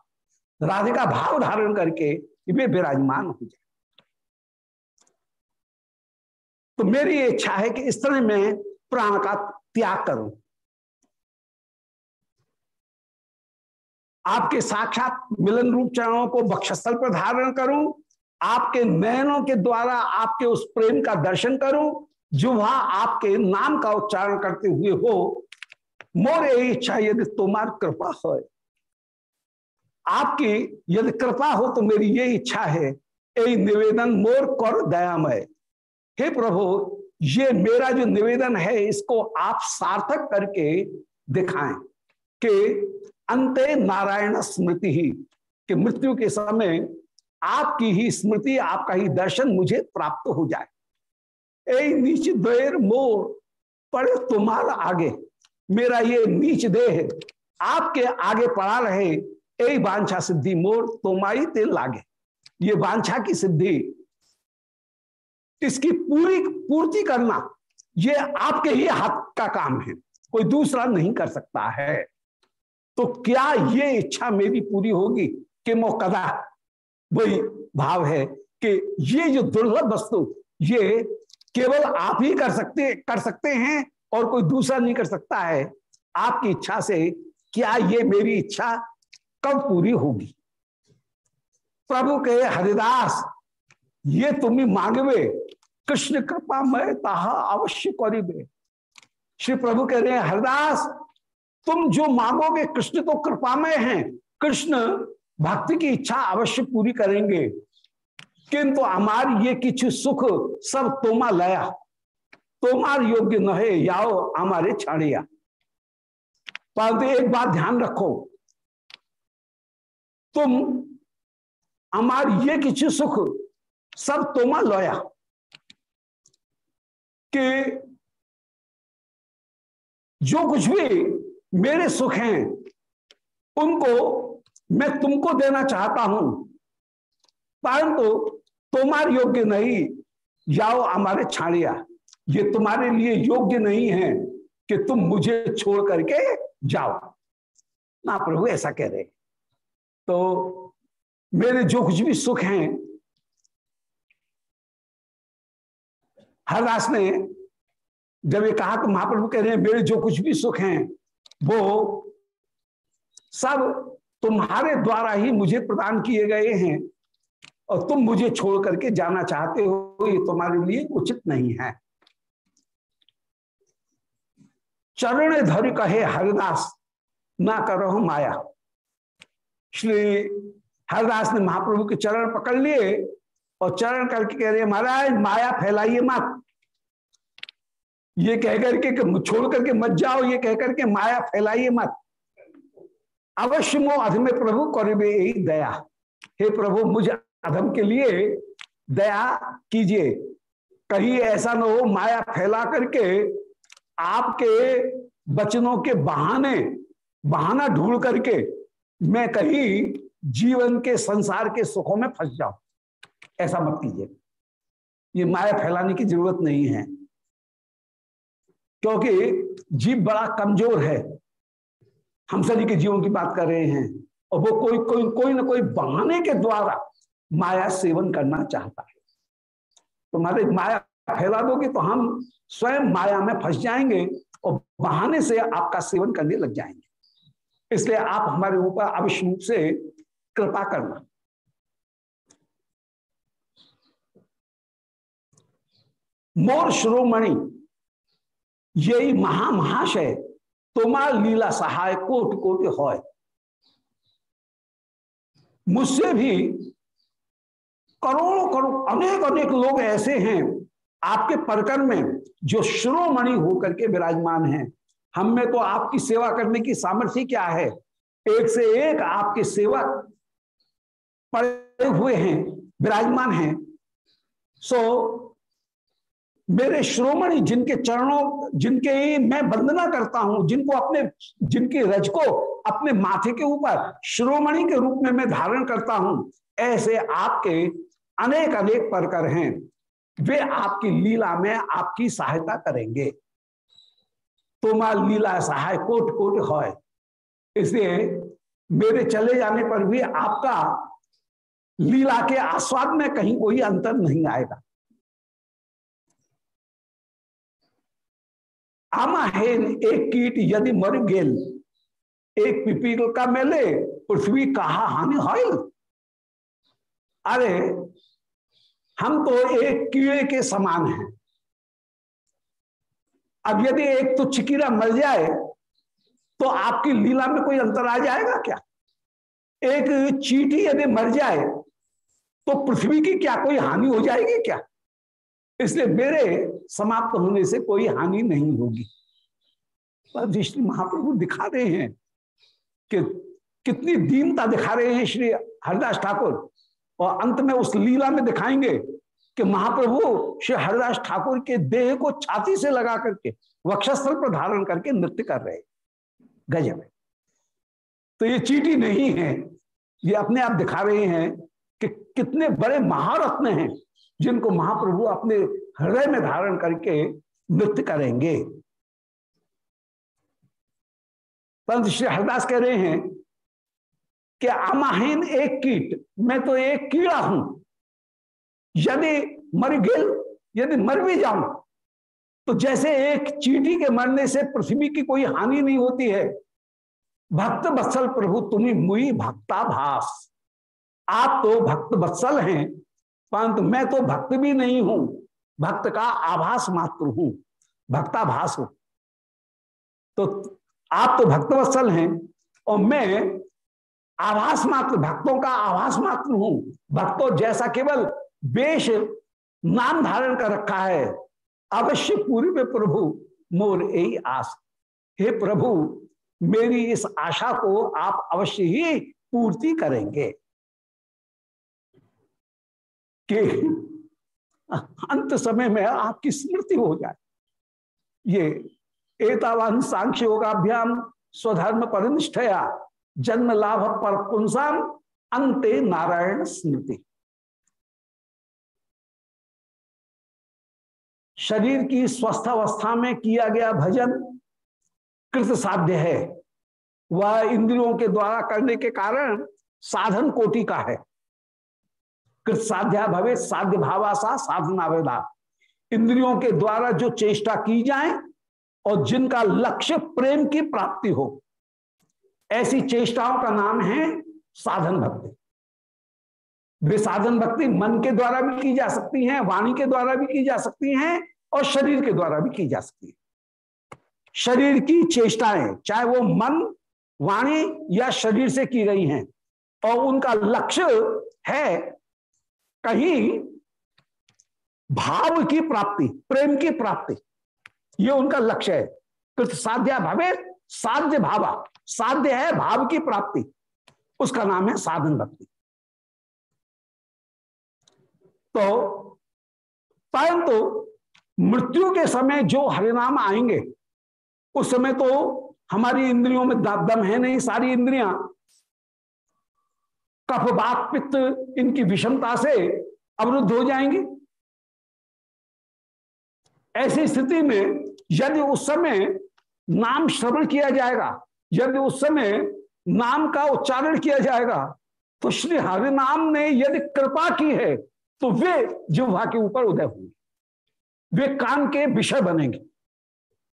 राधिका भाव धारण करके वे विराजमान हो जाए तो मेरी इच्छा है कि इस तरह मैं प्राण का त्याग करूँ। आपके साक्षात मिलन रूप चरणों को बक्षस्थल पर धारण करूँ। आपके नयनों के द्वारा आपके उस प्रेम का दर्शन करूँ, जो वहाँ आपके नाम का उच्चारण करते हुए हो। मोर यही इच्छा यदि तुम्हार कृपा हो आपकी यदि कृपा हो तो मेरी ये इच्छा है ए निवेदन मोर कर दयामय। हे प्रभु, ये मेरा जो निवेदन है, इसको आप सार्थक करके दिखाएँ कि अंत नारायण स्मृति ही, कि मृत्यु के समय आपकी ही स्मृति, आपका ही दर्शन मुझे प्राप्त हो जाए। ए नीच देर मोर पड़े तुम्हारा आगे। मेरा ये नीच देह आपके आगे पड़ा रहे ए सिद्धि मोर तुम्हारी तेल लागे। ये वांछा की सिद्धि, इसकी पूरी पूर्ति करना, ये आपके ही हाथ का काम है। कोई दूसरा नहीं कर सकता है। तो क्या ये इच्छा मेरी पूरी होगी कि मोकदा वही भाव है कि ये जो दुर्लभ वस्तु, ये केवल आप ही कर सकते कर सकते हैं और कोई दूसरा नहीं कर सकता है। आपकी इच्छा से क्या ये मेरी इच्छा कब पूरी होगी? प्रभु के हरिदास, ये तुम्हें मांगवे। कृष्ण कृपा मैं ताहा अवश्य करीबे। श्री प्रभु कह रहे हैं, हरिदास, तुम जो मांगोगे, कृष्ण तो कृपामय हैं। कृष्ण भक्ति की इच्छा अवश्य पूरी करेंगे। किंतु हमारी ये किछ सुख सब तोमा लया। तोमार योग्य न है याओ हमारे छाड़िया। परंतु एक बात ध्यान रखो तुम हमारी ये किछ सुख सब तोमा लोया कि जो कुछ भी मेरे सुख हैं, उनको मैं तुमको देना चाहता हूँ। परंतु तुम्हारे योग्य नहीं जाओ हमारे छाड़िया। ये तुम्हारे लिए योग्य नहीं है कि तुम मुझे छोड़ करके जाओ। ना प्रभु ऐसा कह रहे तो मेरे जो कुछ भी सुख हैं, हरदास ने जब ये कहा तो महाप्रभु कह रहे हैं, मेरे जो कुछ भी सुख हैं, वो सब तुम्हारे द्वारा ही मुझे प्रदान किए गए हैं और तुम मुझे छोड़ करके जाना चाहते हो, ये तुम्हारे लिए उचित नहीं है। चरण धर कहे, हरिदास, ना करो माया। श्री हरिदास ने महाप्रभु के चरण पकड़ लिए और चरण करके कह रहे, महाराज, माया फैलाइए मत। ये कह करके छोड़ करके मत जाओ, ये कह करके माया फैलाइए मत। अवश्य मो अधमे प्रभु यही दया। हे प्रभु, मुझे अधम के लिए दया कीजिए। कहीं ऐसा न हो, माया फैला करके आपके वचनों के बहाने, बहाना ढूंढ करके मैं कहीं जीवन के संसार के सुखों में फंस जाऊँ। ऐसा मत कीजिए। ये माया फैलाने की ज़रूरत नहीं है। क्योंकि जीव बड़ा कमज़ोर है। हम सभी के जीवन की बात कर रहे हैं। और वो कोई कोई कोई ना कोई बहाने के द्वारा माया सेवन करना चाहता है। तो हमारे माया फैला दोगे तो हम स्वयं माया में फंस जाएँगे और बहाने से आपका सेवन करने लग जाएँगे। इसलिए आप हमारे ऊपर अवश्य रूप से कृपा करना। मोर श्रोमणि यही महामहाशय, तुम्हार लीला सहाय कोट कोट हो मुझसे भी करोड़ों करोड़ अनेक अनेक लोग ऐसे हैं, आपके परकर में, जो श्रोमणि होकर के विराजमान हैं। हम में तो आपकी सेवा करने की सामर्थ्य क्या है? एक से एक आपके सेवक पड़े हुए हैं, विराजमान हैं। सो मेरे श्रोमणी जिनके चरणों, जिनके मैं वंदना करता हूँ, जिनको अपने, जिनकी रज को अपने माथे के ऊपर श्रोमणी के रूप में मैं धारण करता हूँ, ऐसे आपके अनेक अनेक परकर हैं। वे आपकी लीला में आपकी सहायता करेंगे। तुम्हार लीला सहाय कोट कोट है। इसलिए मेरे चले जाने पर भी आपका लीला के आस्वाद में कहीं कोई अंतर नहीं आएगा। आमा है एक कीट यदि मर गेल, एक पिपील का मेले, पृथ्वी कहा हानि हॉल अरे, हम तो एक कीड़े के समान हैं। अब यदि एक तो चिकीरा मर जाए तो आपकी लीला में कोई अंतर आ जाएगा क्या? एक चीटी यदि मर जाए तो पृथ्वी की क्या कोई हानि हो जाएगी क्या? इसलिए मेरे समाप्त होने से कोई हानि नहीं होगी। पर श्री महाप्रभु दिखा रहे हैं कि कितनी दीनता दिखा रहे हैं श्री हरिदास ठाकुर। और अंत में उस लीला में दिखाएँगे कि महाप्रभु श्री हरिदास ठाकुर के देह को छाती से लगा करके वक्षस्थल पर धारण करके नृत्य कर रहे गजब तो ये चीटी नहीं है, ये अपने आप दिखा रहे हैं कि कितने बड़े महारत्न हैं जिनको महाप्रभु अपने हृदय में धारण करके नृत्य करेंगे। परंतु श्री हरिदास कह रहे हैं कि आमाहीन एक कीट, मैं तो एक कीड़ा हूँ यदि मर गिल, यदि मर भी जाऊँ तो जैसे एक चीटी के मरने से पृथ्वी की कोई हानि नहीं होती है। भक्त बत्सल प्रभु तुम्हें मुई भक्ताभास आप तो भक्त बत्सल हैं, परंतु मैं तो भक्त भी नहीं हूँ। भक्त का आभास मात्र हूँ भक्ताभास हूँ। तो आप तो भक्त वत्सल हैं, और मैं आभास मात्र, भक्तों का आभास मात्र हूँ। भक्तों जैसा केवल वेश नाम धारण कर रखा है। अवश्य पूरी में प्रभु, मोर यही आस हे प्रभु, मेरी इस आशा को आप अवश्य ही पूर्ति करेंगे। कि अंत समय में आपकी स्मृति हो जाए। ये एतावान सांख्य योगाभ्याम स्वधर्म पर निष्ठया जन्म लाभ पर पुंसाम, अंते नारायण स्मृति। शरीर की स्वस्थ अवस्था में किया गया भजन कृत साध्य है। वह इंद्रियों के द्वारा करने के कारण साधन कोटि का है। कृत साध्या भवे, साध्य भावासा साधना वेदा। इंद्रियों के द्वारा जो चेष्टा की जाए और जिनका लक्ष्य प्रेम की प्राप्ति हो, ऐसी चेष्टाओं का नाम है साधन भक्ति। वे साधन भक्ति मन के द्वारा भी की जा सकती हैं, वाणी के द्वारा भी की जा सकती हैं और शरीर के द्वारा भी की जा सकती है। शरीर की चेष्टाएँ, चाहे वो मन, वाणी या शरीर से की गई हैं, और उनका लक्ष्य है कहीं भाव की प्राप्ति, प्रेम की प्राप्ति। ये उनका लक्ष्य है। कृत साध्या भावे, साध्य भावा। साध्य है भाव की प्राप्ति। उसका नाम है साधन भक्ति। तो परंतु मृत्यु के समय जो हरिनाम आएँगे, उस समय तो हमारी इंद्रियों में दम है नहीं, सारी इंद्रियाँ। कफ, बात, पित्त, इनकी विषमता से अवरुद्ध हो जाएँगी। ऐसी स्थिति में यदि उस समय नाम श्रवण किया जाएगा, यदि उस समय नाम का उच्चारण किया जाएगा तो श्री हरिनाम ने यदि कृपा की है तो वे जिह्वा के ऊपर उदय होंगे। वे कान के विषय बनेंगे।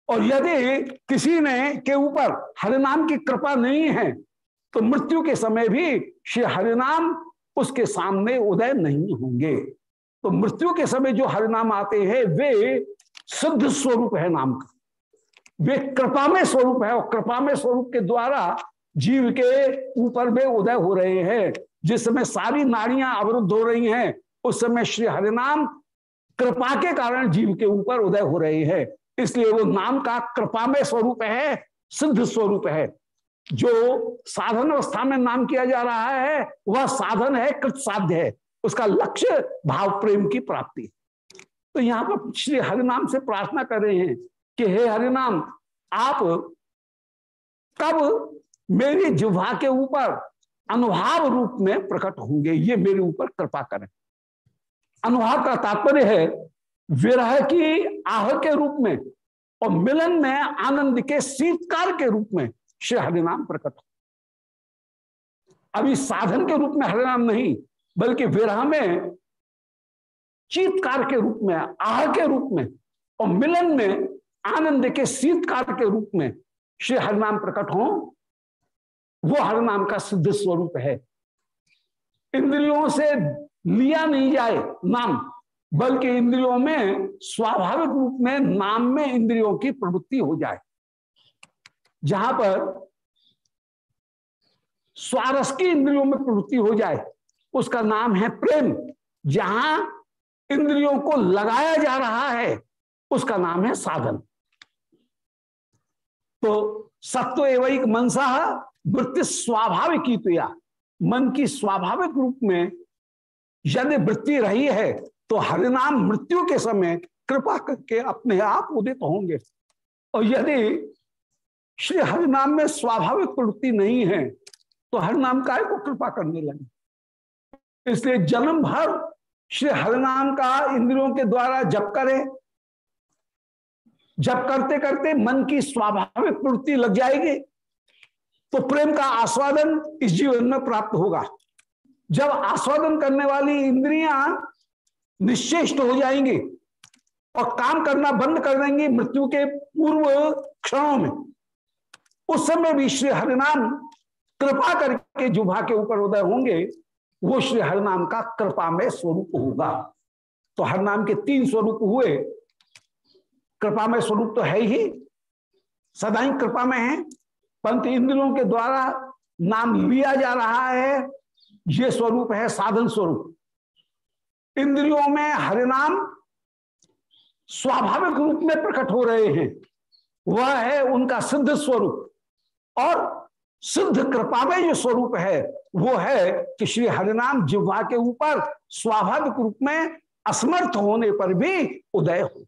और यदि किसी ने के ऊपर हरिनाम की कृपा नहीं है तो मृत्यु के समय भी श्री हरिनाम उसके सामने उदय नहीं होंगे। तो मृत्यु के समय जो हरिनाम आते हैं, वे सिद्ध स्वरूप है नाम का। वे कृपा में स्वरूप है और कृपा में स्वरूप के द्वारा जीव के ऊपर वे उदय हो रहे हैं। जिस समय सारी नाड़ियाँ अवरुद्ध हो रही हैं, उस समय श्री हरिनाम कृपा के कारण जीव के ऊपर उदय हो रहे हैं। इसलिए वो नाम का कृपा में स्वरूप है, सिद्ध स्वरूप है। जो साधन अवस्था में नाम किया जा रहा है, वह साधन है, कृत साध्य है। उसका लक्ष्य भाव प्रेम की प्राप्ति। तो यहाँ पर श्री हरिनाम से प्रार्थना कर रहे हैं कि, हे हरिनाम, आप कब मेरी जिह्वा के ऊपर अनुभाव रूप में प्रकट होंगे? ये मेरे ऊपर कृपा करें। अनुभाव का तात्पर्य है विरह की आह के रूप में और मिलन में आनंद के शीतकार के रूप में श्री हरिनाम प्रकट हो। अभी साधन के रूप में हरिनाम नहीं, बल्कि विरह में चीतकार के रूप में, आह के रूप में और मिलन में आनंद के शीतकार के रूप में श्री हरिनाम प्रकट हो, वो हरिनाम का सिद्ध स्वरूप है। इंद्रियों से लिया नहीं जाए नाम, बल्कि इंद्रियों में, स्वाभाविक रूप में नाम में इंद्रियों की प्रवृत्ति हो जाए। जहाँ पर स्वारस की इंद्रियों में प्रवृत्ति हो जाए, उसका नाम है प्रेम। जहाँ इंद्रियों को लगाया जा रहा है, उसका नाम है साधन। तो सत्व एवं मनसा वृत्ति स्वाभाविक ही या। मन की स्वाभाविक रूप में यदि वृत्ति रही है तो हरिनाम मृत्यु के समय कृपा करके अपने आप उदित होंगे। और यदि श्री हरिनाम में स्वाभाविक प्रवृत्ति नहीं है तो हरिनाम काय को कृपा करने लगे। इसलिए जन्म भर श्री हरिनाम का इंद्रियों के द्वारा जप करें। जब करते करते मन की स्वाभाविक प्रवृत्ति लग जाएगी तो प्रेम का आस्वादन इस जीवन में प्राप्त होगा। जब आस्वादन करने वाली इंद्रियाँ निश्चेष्ट हो जाएँगी और काम करना बंद कर देंगी मृत्यु के पूर्व क्षणों में, उस समय भी श्री हरिनाम कृपा करके जुभा के ऊपर उदय होंगे, वो श्री हरिनाम का कृपा में स्वरूप होगा। तो हरिनाम के तीन स्वरूप हुए। कृपा में स्वरूप तो है ही, सदा ही कृपा में है। पंत इंद्रियों के द्वारा नाम लिया जा रहा है। ये स्वरूप है साधन स्वरूप। इंद्रियों में हरिनाम स्वाभाविक रूप में प्रकट हो रहे हैं। वह है उनका सिद्ध स्वरूप। और सिद्ध कृपा में जो स्वरूप है, वो है कि श्री हरिनाम जिह्वा के ऊपर स्वाभाविक रूप में असमर्थ होने पर भी उदय हो।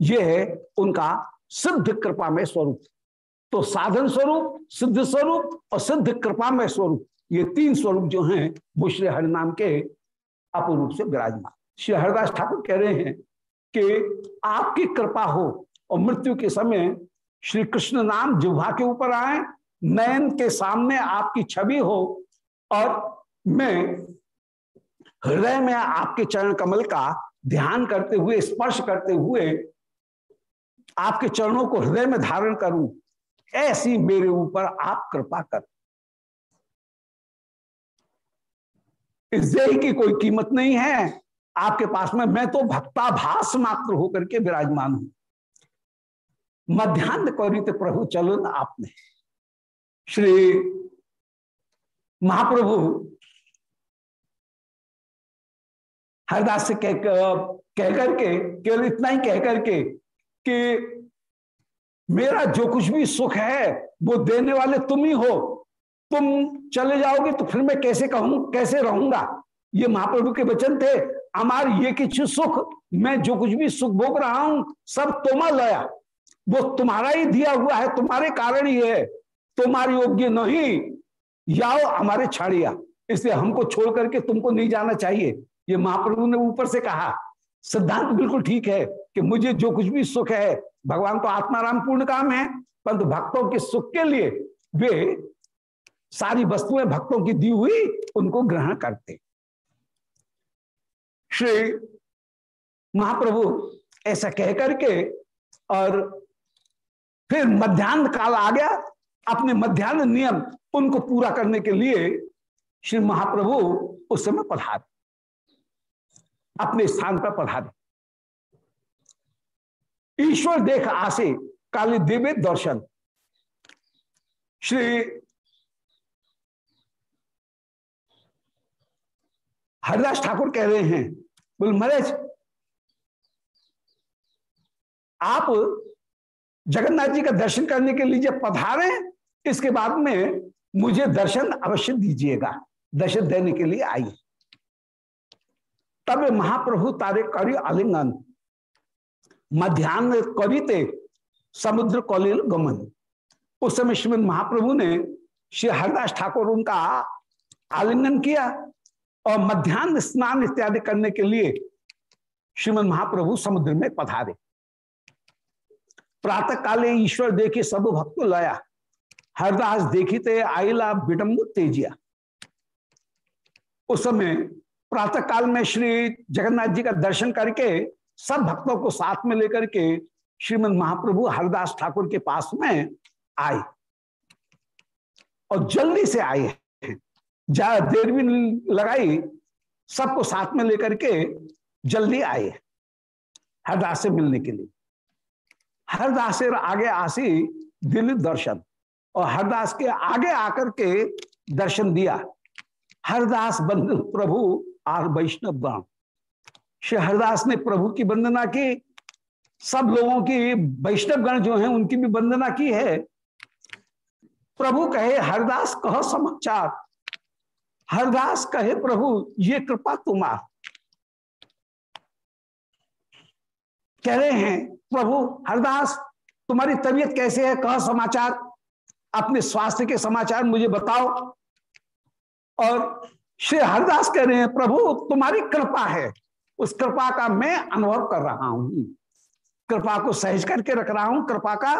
यह है उनका सिद्ध कृपा में स्वरूप। तो साधन स्वरूप, सिद्ध स्वरूप और सिद्ध कृपा में स्वरूप। ये तीन स्वरूप जो हैं, वो श्री हरिनाम के अपूर्व से विराजमान। श्री हरिदास ठाकुर कह रहे हैं कि आपकी कृपा हो और मृत्यु के समय श्री कृष्ण नाम जिह्वा के ऊपर आए, नयन के सामने आपकी छवि हो और मैं हृदय में आपके चरण कमल का ध्यान करते हुए, स्पर्श करते हुए आपके चरणों को हृदय में धारण करूँ, ऐसी मेरे ऊपर आप कृपा कर। देह की कोई कीमत नहीं है। आपके पास में मैं तो भक्ताभास मात्र होकर के विराजमान हूँ। मध्यान्ह कौरित प्रभु चलन आपने। श्री महाप्रभु हरदास से कह कह करके, केवल इतना ही कह करके कि मेरा जो कुछ भी सुख है, वो देने वाले तुम ही हो। तुम चले जाओगे तो फिर मैं कैसे कहूँ, कैसे रहूँगा? ये महाप्रभु के वचन थे हमार ये किच सुख, मैं जो कुछ भी सुख भोग रहा हूँ, सब तुम्हारा लया। वो तुम्हारा ही दिया हुआ है, तुम्हारे कारण ही है। तुम्हारे योग्य नहीं जाओ हमारे छाड़िया। इसलिए हमको छोड़ करके तुमको नहीं जाना चाहिए। ये महाप्रभु ने ऊपर से कहा। सिद्धांत बिल्कुल ठीक है कि मुझे जो कुछ भी सुख है, भगवान तो आत्माराम पूर्ण काम है, परंतु भक्तों के सुख के लिए वे सारी वस्तुएँ भक्तों की दी हुई, उनको ग्रहण करते। श्री महाप्रभु ऐसा कह करके और फिर मध्यान्ह काल आ गया। अपने मध्यान्ह नियम उनको पूरा करने के लिए श्री महाप्रभु उस समय पधारे। अपने स्थान पर पधारे। ईश्वर देख आसे, काली देवे दर्शन। श्री हरिदास ठाकुर कह रहे हैं, बोल महाराज आप जगन्नाथ जी का दर्शन करने के लिए पधारे, इसके बाद में मुझे दर्शन अवश्य दीजिएगा, दर्शन देने के लिए आई तब महाप्रभु तारे करी आलिंगन, मध्यान्ह कविते समुद्र कलिल गमन। उस समय श्रीमद महाप्रभु ने श्री हरदास ठाकुर उनका आलिंगन किया और मध्यान्ह स्नान इत्यादि करने के लिए श्रीमद महाप्रभु समुद्र में पधारे। प्रातः काले ईश्वर देखे सब भक्त लया। हरदास देखिते, आईला विडम्ब तेजिया। उस समय प्रातः काल में श्री जगन्नाथ जी का दर्शन करके सब भक्तों को साथ में लेकर के श्रीमद महाप्रभु हरदास ठाकुर के पास में आए। और जल्दी से आए ज़्यादा देर भी लगाई, सबको साथ में लेकर के जल्दी आए हरदास से मिलने के लिए। हरदास से आगे आसी दिल दर्शन और हरदास के आगे आकर के दर्शन दिया। हरदास बंधु प्रभु आर वैष्णव श्री हरदास ने प्रभु की वंदना की। सब लोगों की वैष्णव गण जो हैं, उनकी भी वंदना की है। प्रभु कहे हरदास कह समाचार। हरदास कहे, प्रभु, ये कृपा तुम्हार कह रहे हैं, प्रभु हरदास तुम्हारी तबीयत कैसे है? कह समाचार? अपने स्वास्थ्य के समाचार मुझे बताओ। और श्री हरदास कह रहे हैं, प्रभु, तुम्हारी कृपा है। उस कृपा का मैं अनुभव कर रहा हूँ। कृपा को सहज करके रख रहा हूँ, कृपा का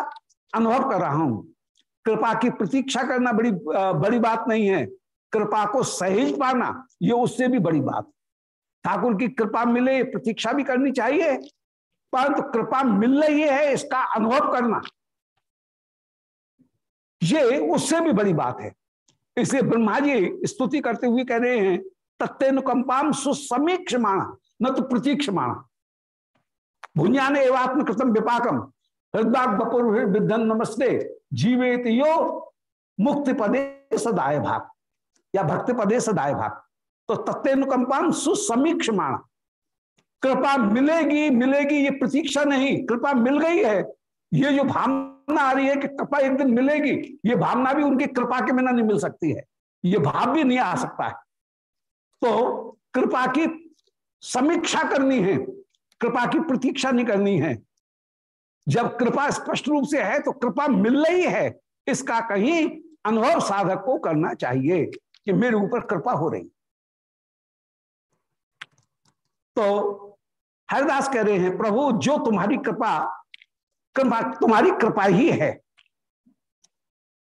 अनुभव कर रहा हूँ। कृपा की प्रतीक्षा करना बड़ी बड़ी बात नहीं है। कृपा को सहज पाना, ये उससे भी बड़ी बात। ठाकुर की कृपा मिले, प्रतीक्षा भी करनी चाहिए, परंतु तो कृपा मिल रही है, इसका अनुभव करना। ये उससे भी बड़ी बात है। इसलिए ब्रह्मा जी स्तुति करते हुए कह रहे हैं तत्नुकंपाम सुसमीक्षमाणा, न तो प्रतीक्षमाणा। भुंजान एवात्म कृतम विपाकम हृदय बपुर नमस्ते, जीवेत यो मुक्ति पदे सदाए भाग या भक्ति पदे सदाय भाग तो तत्नुकंपाम सुसमीक्षमाणा। कृपा मिलेगी मिलेगी, ये प्रतीक्षा नहीं, कृपा मिल गई है। ये जो भावना आ रही है कि कृपा एक दिन मिलेगी, ये भावना भी उनकी कृपा के बिना नहीं मिल सकती है। ये भाव भी नहीं आ सकता है। तो कृपा की समीक्षा करनी है, कृपा की प्रतीक्षा नहीं करनी है। जब कृपा स्पष्ट रूप से है तो कृपा मिल रही है, इसका कहीं अनुभव साधक को करना चाहिए। कि मेरे ऊपर कृपा हो रही। तो हरिदास कह रहे हैं, प्रभु, जो तुम्हारी कृपा कृपा, तुम्हारी कृपा ही है।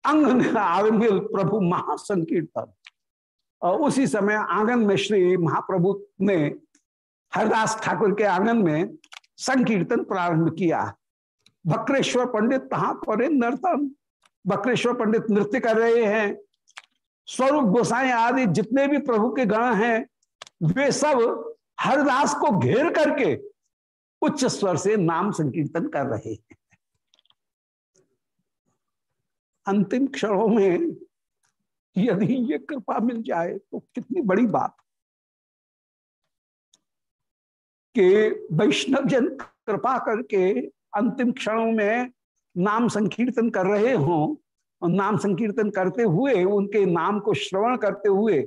अंगन आरंभिल प्रभु महासंकीर्तन। उसी समय आँगन में श्री महाप्रभु ने हरदास ठाकुर के आँगन में संकीर्तन प्रारंभ किया। बक्रेश्वर पंडित कहा पर नर्तन, बक्रेश्वर पंडित नृत्य कर रहे हैं। स्वरूप गोसाई आदि जितने भी प्रभु के गण हैं, वे सब हरदास को घेर करके उच्च स्वर से नाम संकीर्तन कर रहे हैं। अंतिम क्षणों में यदि ये कृपा मिल जाए तो कितनी बड़ी बात कि वैष्णव जन कृपा करके अंतिम क्षणों में नाम संकीर्तन कर रहे हों और नाम संकीर्तन करते हुए, उनके नाम को श्रवण करते हुए,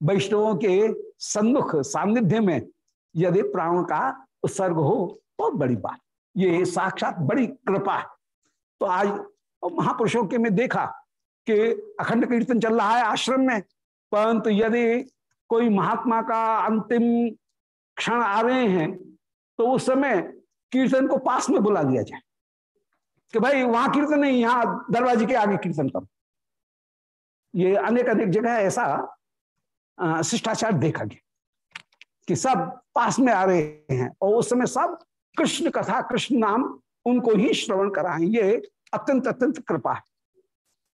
वैष्णवों के सन्मुख सानिध्य में यदि प्राण का उत्सर्ग हो बहुत तो बड़ी बात। ये साक्षात बड़ी कृपा है। तो आज महापुरुषों के में देखा कि अखंड कीर्तन चल रहा है आश्रम में, परंतु यदि कोई महात्मा का अंतिम क्षण आ रहे हैं तो उस समय कीर्तन को पास में बुला दिया जाए। कि भाई वहाँ कीर्तन नहीं, यहाँ दरवाजे के आगे कीर्तन करो। ये अनेक अनेक जगह ऐसा शिष्टाचार देखा गया कि सब पास में आ रहे हैं और उस समय सब कृष्ण कथा, कृष्ण नाम उनको ही श्रवण कराएँ। ये अत्यंत अत्यंत कृपा है।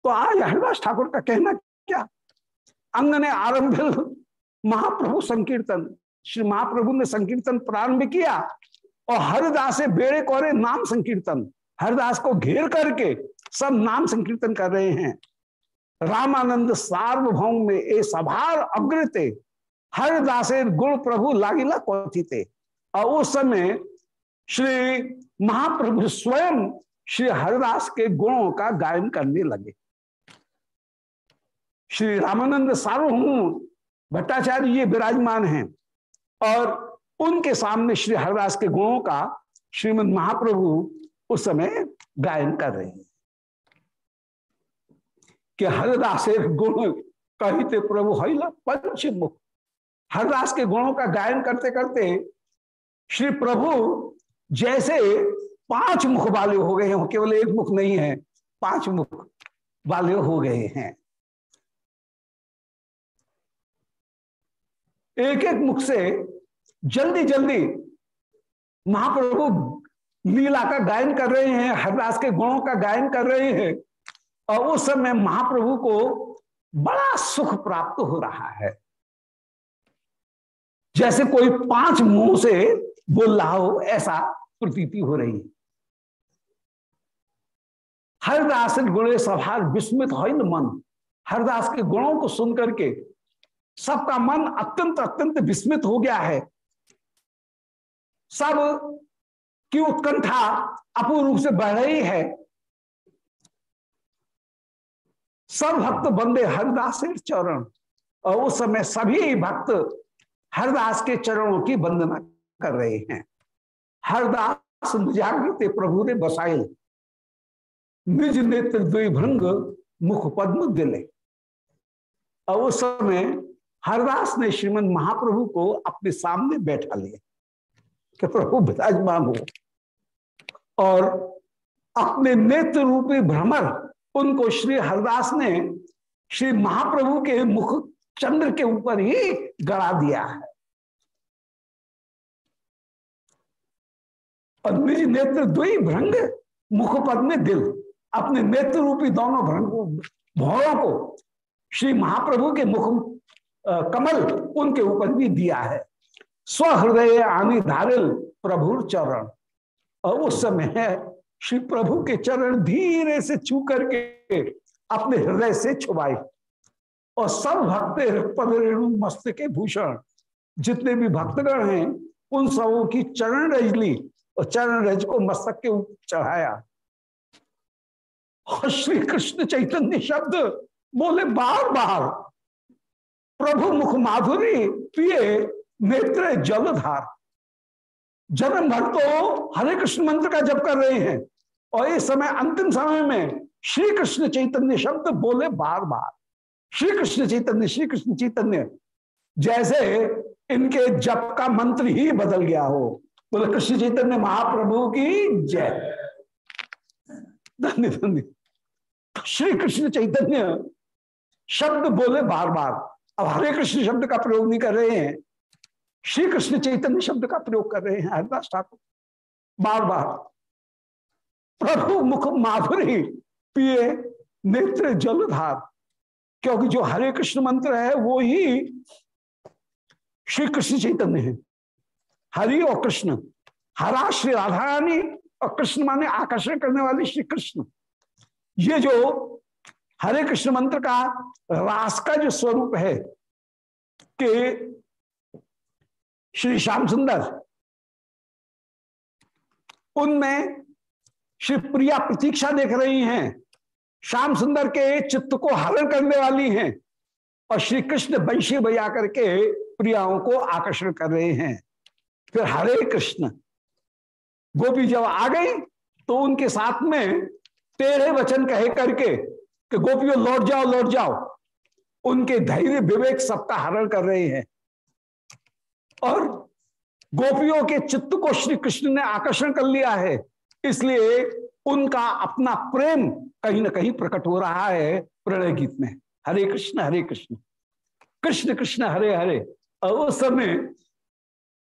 तो आज हरिदास ठाकुर का कहना क्या? अंग ने आरंभ महाप्रभु संकीर्तन, श्री महाप्रभु ने संकीर्तन प्रारंभ किया और हरिदास बेड़े कोरे नाम संकीर्तन। हरिदास को घेर करके सब नाम संकीर्तन कर रहे हैं। रामानंद सार्वभौम में ए सभार अग्रते हरिदासे गुण प्रभु लागिला कौथिते और उस समय श्री महाप्रभु स्वयं श्री हरिदास के गुणों का गायन करने लगे। श्री रामानंद सार्वभौम भट्टाचार्य ये विराजमान हैं और उनके सामने श्री हरिदास के गुणों का श्रीमद महाप्रभु उस समय गायन कर रहे हैं। कि हरिदास गुण कहते प्रभु हईला पंचमुख हरिदास के गुणों का गायन करते करते श्री प्रभु जैसे पाँच मुख वाले हो गए हैं, केवल एक मुख नहीं है, पाँच मुख वाले हो गए हैं। एक एक मुख से जल्दी जल्दी महाप्रभु लीला का गायन कर रहे हैं, हरदास के गुणों का गायन कर रहे हैं, और उस समय महाप्रभु को बड़ा सुख प्राप्त हो रहा है। जैसे कोई पाँच मुँह से बोल रहा हो, ऐसा प्रतीति हो रही है। हरदास गुणे सभा विस्मित हो मन। हरदास के गुणों को सुनकर के सबका मन अत्यंत अत्यंत विस्मित हो गया है। सब की उत्कंठा अपूर्ण रूप से बढ़ रही है। सब भक्त बंदे हरदास चरण, और उस समय सभी भक्त हरदास के चरणों की वंदना कर रहे हैं। हरदास जागृत प्रभु ने बसाए। निज नेत्र द्विभृंग मुख पद्म दिले। और उस समय हरदास ने श्रीमद महाप्रभु को अपने सामने बैठा लिया। कि प्रभु, विराजमान हो। और अपने नेत्र रूपी भ्रमर उनको श्री हरदास ने श्री महाप्रभु के मुख चंद्र के ऊपर ही गड़ा दिया है। और निज नेत्र द्वि भ्रंग मुखपद में दिल, अपने नेत्र रूपी दोनों भ्रंग भौरों को श्री महाप्रभु के मुख कमल उनके ऊपर भी दिया है। स्वहृदय आनी धारिल प्रभु चरण और उस समय श्री प्रभु के चरण धीरे से छू करके अपने हृदय से छुबाए और सब भक्त पद रेणु मस्त के भूषण, जितने भी भक्तगण हैं, उन सबों की चरण रज ली और चरण रज को मस्तक के ऊपर चढ़ाया। और श्री कृष्ण चैतन्य शब्द बोले बार बार प्रभु मुख माधुरी पिए नेत्र जलधार जन्म भर तो हरे कृष्ण मंत्र का जप कर रहे हैं, और इस समय अंतिम समय में श्री कृष्ण चैतन्य शब्द बोले बार बार श्री कृष्ण चैतन्य, श्री कृष्ण चैतन्य, जैसे इनके जप का मंत्र ही बदल गया हो। बोले, कृष्ण चैतन्य महाप्रभु की जय। धन्य धन्य। श्री कृष्ण चैतन्य शब्द बोले बार बार अब हरे कृष्ण शब्द का प्रयोग नहीं कर रहे हैं। श्री कृष्ण चैतन्य शब्द का प्रयोग कर रहे हैं, हरिदास ठाकुर। बार बार। प्रभु मुख माधुरी पिए नेत्र जलधार क्योंकि जो हरे कृष्ण मंत्र है, वो ही श्री कृष्ण चैतन्य है। हरि और कृष्ण। हरा श्री राधा रानी और कृष्ण माने आकर्षण करने वाले श्री कृष्ण ये जो हरे कृष्ण मंत्र का रास का जो स्वरूप है, कि श्री श्याम सुंदर। उनमें श्री प्रिया प्रतीक्षा देख रही हैं, श्याम सुंदर के चित्त को हरण करने वाली हैं और श्री कृष्ण बंशी बजा करके प्रियाओं को आकर्षण कर रहे हैं। फिर हरे कृष्ण, गोपी जब आ गई तो उनके साथ में तेरे वचन कहे करके कि गोपियों, लौट जाओ लौट जाओ। उनके धैर्य, विवेक सबका हरण कर रहे हैं। और गोपियों के चित्त को श्री कृष्ण ने आकर्षण कर लिया है। इसलिए उनका अपना प्रेम कहीं ना कहीं प्रकट हो रहा है प्रणय गीत में। हरे कृष्ण हरे कृष्ण। कृष्ण कृष्ण, हरे हरे। और उस समय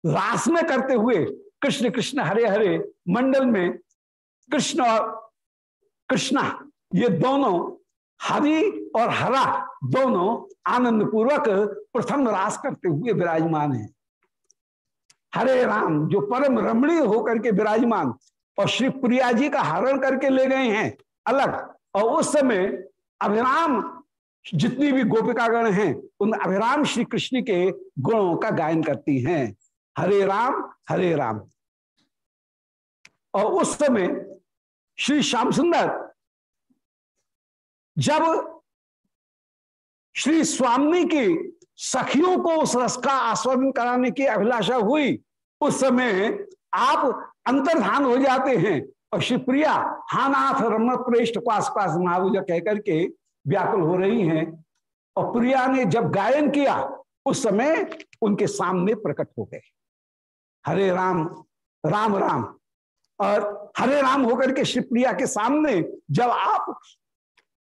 रास में करते हुए कृष्ण कृष्ण, हरे हरे मंडल में कृष्ण और कृष्णा, ये दोनों हरि और हरा दोनों आनंद पूर्वक प्रथम रास करते हुए विराजमान हैं। हरे राम, जो परम रमणीय होकर के विराजमान और श्री प्रिया जी का हरण करके ले गए हैं अलग। और उस समय अभिराम, जितनी भी गोपिकागण हैं, उन अभिराम श्री कृष्ण के गुणों का गायन करती हैं। हरे राम हरे राम। और उस समय श्री श्याम सुंदर, जब श्री स्वामी की सखियों को उस रस का आस्वादन कराने की अभिलाषा हुई। उस समय आप अंतर्धान हो जाते हैं। और शिवप्रिया हानाथ रमन प्रेष्ठ पास पास महाभुजा कहकर के व्याकुल हो रही हैं। और प्रिया ने जब गायन किया, उस समय उनके सामने प्रकट हो गए। हरे राम राम राम। और हरे राम होकर के शिवप्रिया के सामने जब आप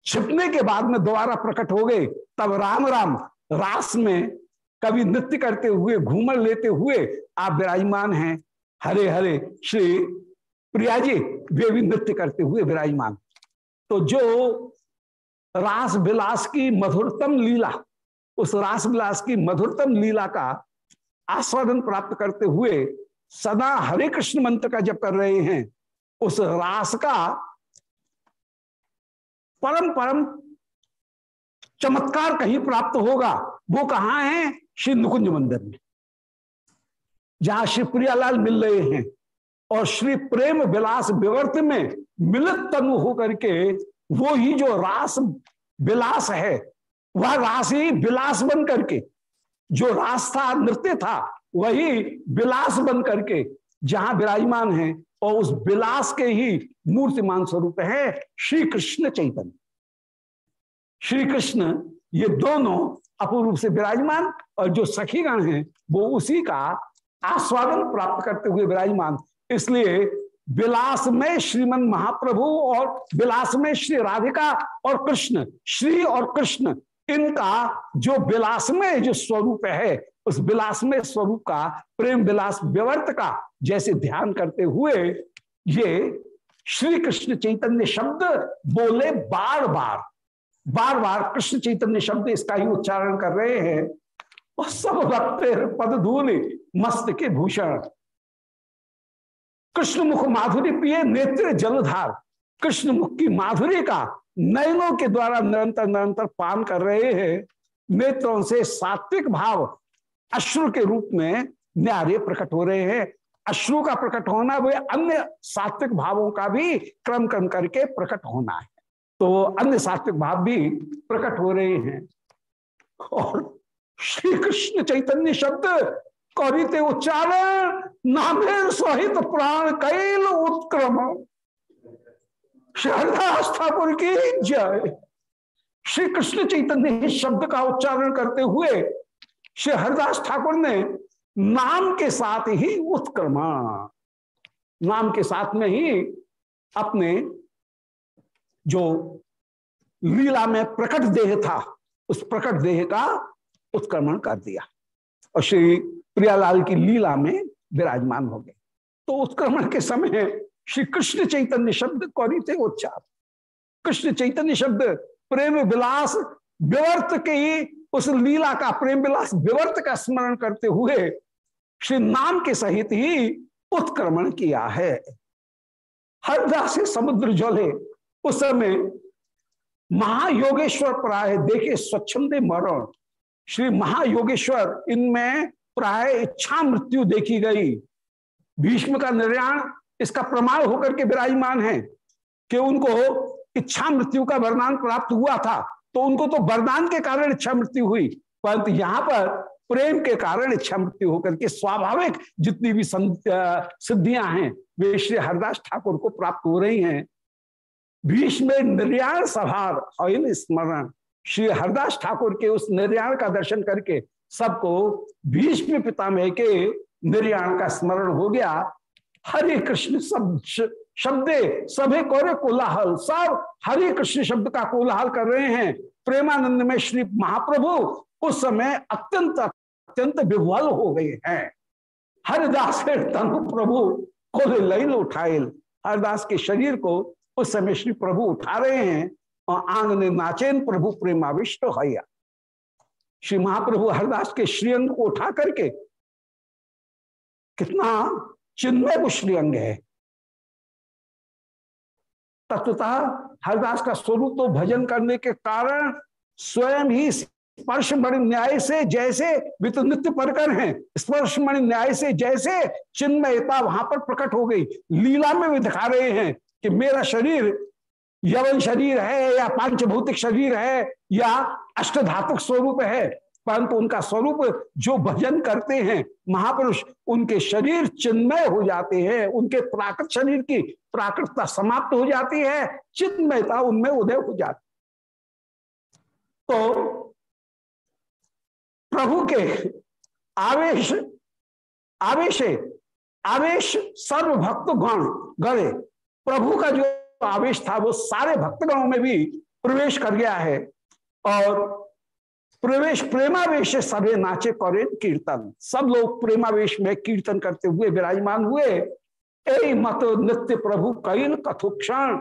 छिपने के बाद में दोबारा प्रकट हो गए, तब राम राम रास में कभी नृत्य करते हुए, घूमर लेते हुए आप विराजमान हैं। हरे हरे, श्री प्रिया जी, वे भी नृत्य करते हुए विराजमान। तो जो रास विलास की मधुरतम लीला, उस रास विलास की मधुरतम लीला का आस्वादन प्राप्त करते हुए सदा हरे कृष्ण मंत्र का जप कर रहे हैं। उस रास का परम परम चमत्कार कहीं प्राप्त होगा, वो कहाँ है? श्री नुकुंज मंदिर में। जहाँ श्री प्रियालाल मिल रहे हैं और श्री प्रेम विलास विवर्त में मिलित तनु होकर के वो ही जो रास, विलास है, वह रास ही विलास बन करके, जो रास था, नृत्य था, वही विलास बन करके जहाँ विराजमान है और उस विलास के ही मूर्तिमान स्वरूप है श्री कृष्ण चैतन्य। श्री कृष्ण, ये दोनों अपूर्व से विराजमान और जो सखीगण हैं, वो उसी का आस्वादन प्राप्त करते हुए विराजमान। इसलिए विलास में श्रीमन महाप्रभु और विलास में श्री राधिका और कृष्ण, श्री और कृष्ण, इनका जो विलास में जो स्वरूप है, उस विलास में स्वरूप का, प्रेम विलास विवर्त का, जैसे ध्यान करते हुए, ये श्री कृष्ण चैतन्य शब्द बोले बार बार। बार बार कृष्ण चैतन्य शब्द इसका ही उच्चारण कर रहे हैं। और सब रखते पद धूल मस्त के भूषण। कृष्ण मुख माधुरी पिए नेत्र जलधार। कृष्ण मुख की माधुरी का नयनों के द्वारा निरंतर निरंतर पान कर रहे हैं। नेत्रों से सात्विक भाव अश्रु के रूप में न्यारे प्रकट हो रहे हैं। अश्रु का प्रकट होना वे अन्य सात्विक भावों का भी क्रम क्रम करके प्रकट होना है। तो अन्य सात्विक भाव भी प्रकट हो रहे हैं। और श्री कृष्ण चैतन्य शब्द, कौरिते उच्चारण नामेर सहित प्राण कैल उत्क्रम। श्री हरदास ठाकुर की जय। श्री कृष्ण चैतन्य शब्द का उच्चारण करते हुए श्री हरदास ठाकुर ने नाम के साथ ही उत्क्रमा। नाम के साथ में ही अपने जो लीला में प्रकट देह था, उस प्रकट देह का उत्क्रमण कर दिया। और श्री प्रियालाल की लीला में विराजमान हो गए। तो उत्क्रमण के समय श्री कृष्ण चैतन्य शब्द कौरी थे उच्चार कृष्ण चैतन्य शब्द प्रेम विलास विवर्त के उस लीला का प्रेम विलास विवर्त का स्मरण करते हुए श्री नाम के सहित ही उत्क्रमण किया है। हरदास समुद्र जले उस समय महायोगेश्वर प्राय देखे स्वच्छंदे मरण। श्री महायोगेश्वर, इनमें प्राय इच्छा मृत्यु देखी गई। भीष्म का निर्याण इसका प्रमाण होकर के विराजमान है कि उनको इच्छा मृत्यु का वरदान प्राप्त हुआ था। तो उनको तो वरदान के कारण इच्छा मृत्यु हुई, परंतु यहाँ पर प्रेम के कारण इच्छा मृत्यु होकर के स्वाभाविक जितनी भी सिद्धियाँ हैं, वे श्री हरदास ठाकुर को प्राप्त हो रही हैं। भीष्म निर्याण सभार स्मरण श्री हरदास ठाकुर के उस निर्याण का दर्शन करके सबको भीष्म पितामह के निर्याण का स्मरण हो गया। हरे कृष्ण सब शब्दे, सभी कोरे कोलाहल। सब हरे कृष्ण शब्द का कोलाहल कर रहे हैं। प्रेमानंद में श्री महाप्रभु उस समय अत्यंत अत्यंत विह्वल हो गए हैं। हरिदास तनु प्रभु को लैल उठाइल हरिदास के शरीर को उस समय श्री प्रभु उठा रहे हैं और आंगने नाचेन प्रभु प्रेमाविष्ट हैया। श्री महाप्रभु हरदास के श्रीअंग को उठा करके, कितना चिन्मय वो श्रीअंग है। तत्वतः हरदास का स्वरूप तो भजन करने के कारण स्वयं ही स्पर्श मणि न्याय से जैसे वित नित्य परकर हैं स्पर्श मणि न्याय से जैसे चिन्मयता वहाँ पर प्रकट हो गई। लीला में भी दिखा रहे हैं कि मेरा शरीर यवन शरीर है या पाँच भौतिक शरीर है या अष्टधातुक स्वरूप है, परंतु उनका स्वरूप जो भजन करते हैं, महापुरुष, उनके शरीर चिन्मय हो जाते हैं, उनके प्राकृत शरीर की प्राकृतता समाप्त हो जाती है, चिन्मयता उनमें उदय हो जाती तो प्रभु के आवेश आवेश आवेश सर्व भक्त गण गणे प्रभु का जो आवेश था, वो सारे भक्तगणों में भी प्रवेश कर गया है। और प्रवेश, प्रेमावेश सभी नाचे, करे कीर्तन। सब लोग प्रेमावेश में कीर्तन करते हुए विराजमान हुए। ए मत नृत्य प्रभु कैल कथु क्षण?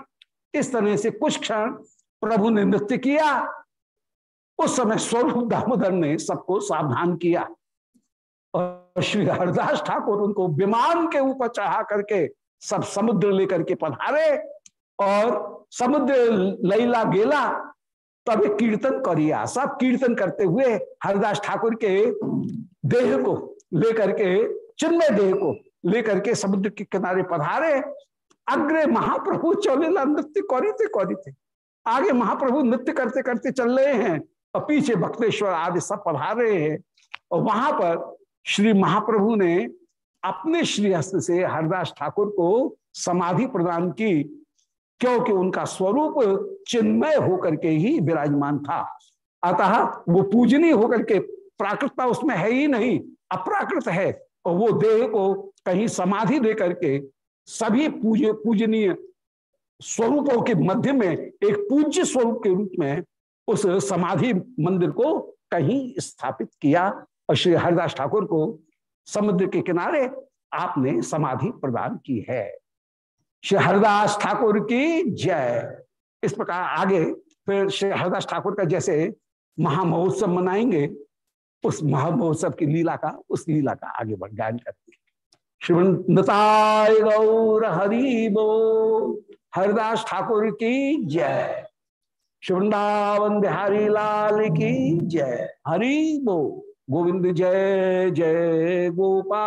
इस तरह से कुछ क्षण प्रभु ने नृत्य किया। उस समय स्वरूप दामोदर ने सबको सावधान किया। और श्री हरदास ठाकुर उनको विमान के ऊपर चढ़ा करके सब समुद्र लेकर के पधारे और समुद्र लैला गेला, तब कीर्तन करिया। सब कीर्तन करते हुए हरिदास ठाकुर के देह को लेकर के, चिन्मय देह को लेकर के समुद्र के किनारे पधारे। अग्रे महाप्रभु चौलेला, नृत्य करी थे करी थे आगे महाप्रभु नृत्य करते करते चल रहे हैं और पीछे भक्तेश्वर आदि सब पधार रहे हैं। और वहाँ पर श्री महाप्रभु ने अपने श्रीहस्त से हरदास ठाकुर को समाधि प्रदान की, क्योंकि उनका स्वरूप चिन्मय होकर के ही विराजमान था। अतः वो पूजनीय होकर के, प्राकृतता उसमें है ही नहीं, अप्राकृत है। और वो देह को कहीं समाधि दे करके सभी पूज, पूजनीय स्वरूपों के मध्य में, एक पूज्य स्वरूप के रूप में उस समाधि मंदिर को कहीं स्थापित किया। और श्री हरिदास ठाकुर को समुद्र के किनारे आपने समाधि प्रदान की है। श्री हरिदास ठाकुर की जय। इस प्रकार आगे फिर श्री हरिदास ठाकुर का जैसे महामहोत्सव मनाएँगे, उस महामहोत्सव की लीला का, उस लीला का आगे बढ़ गायन करते श्रीमताय गौर हरिबो हरिदास ठाकुर की जय। वृंदावन बिहारी लाल की जय। हरि बो। गोविंद जय जय गोपाल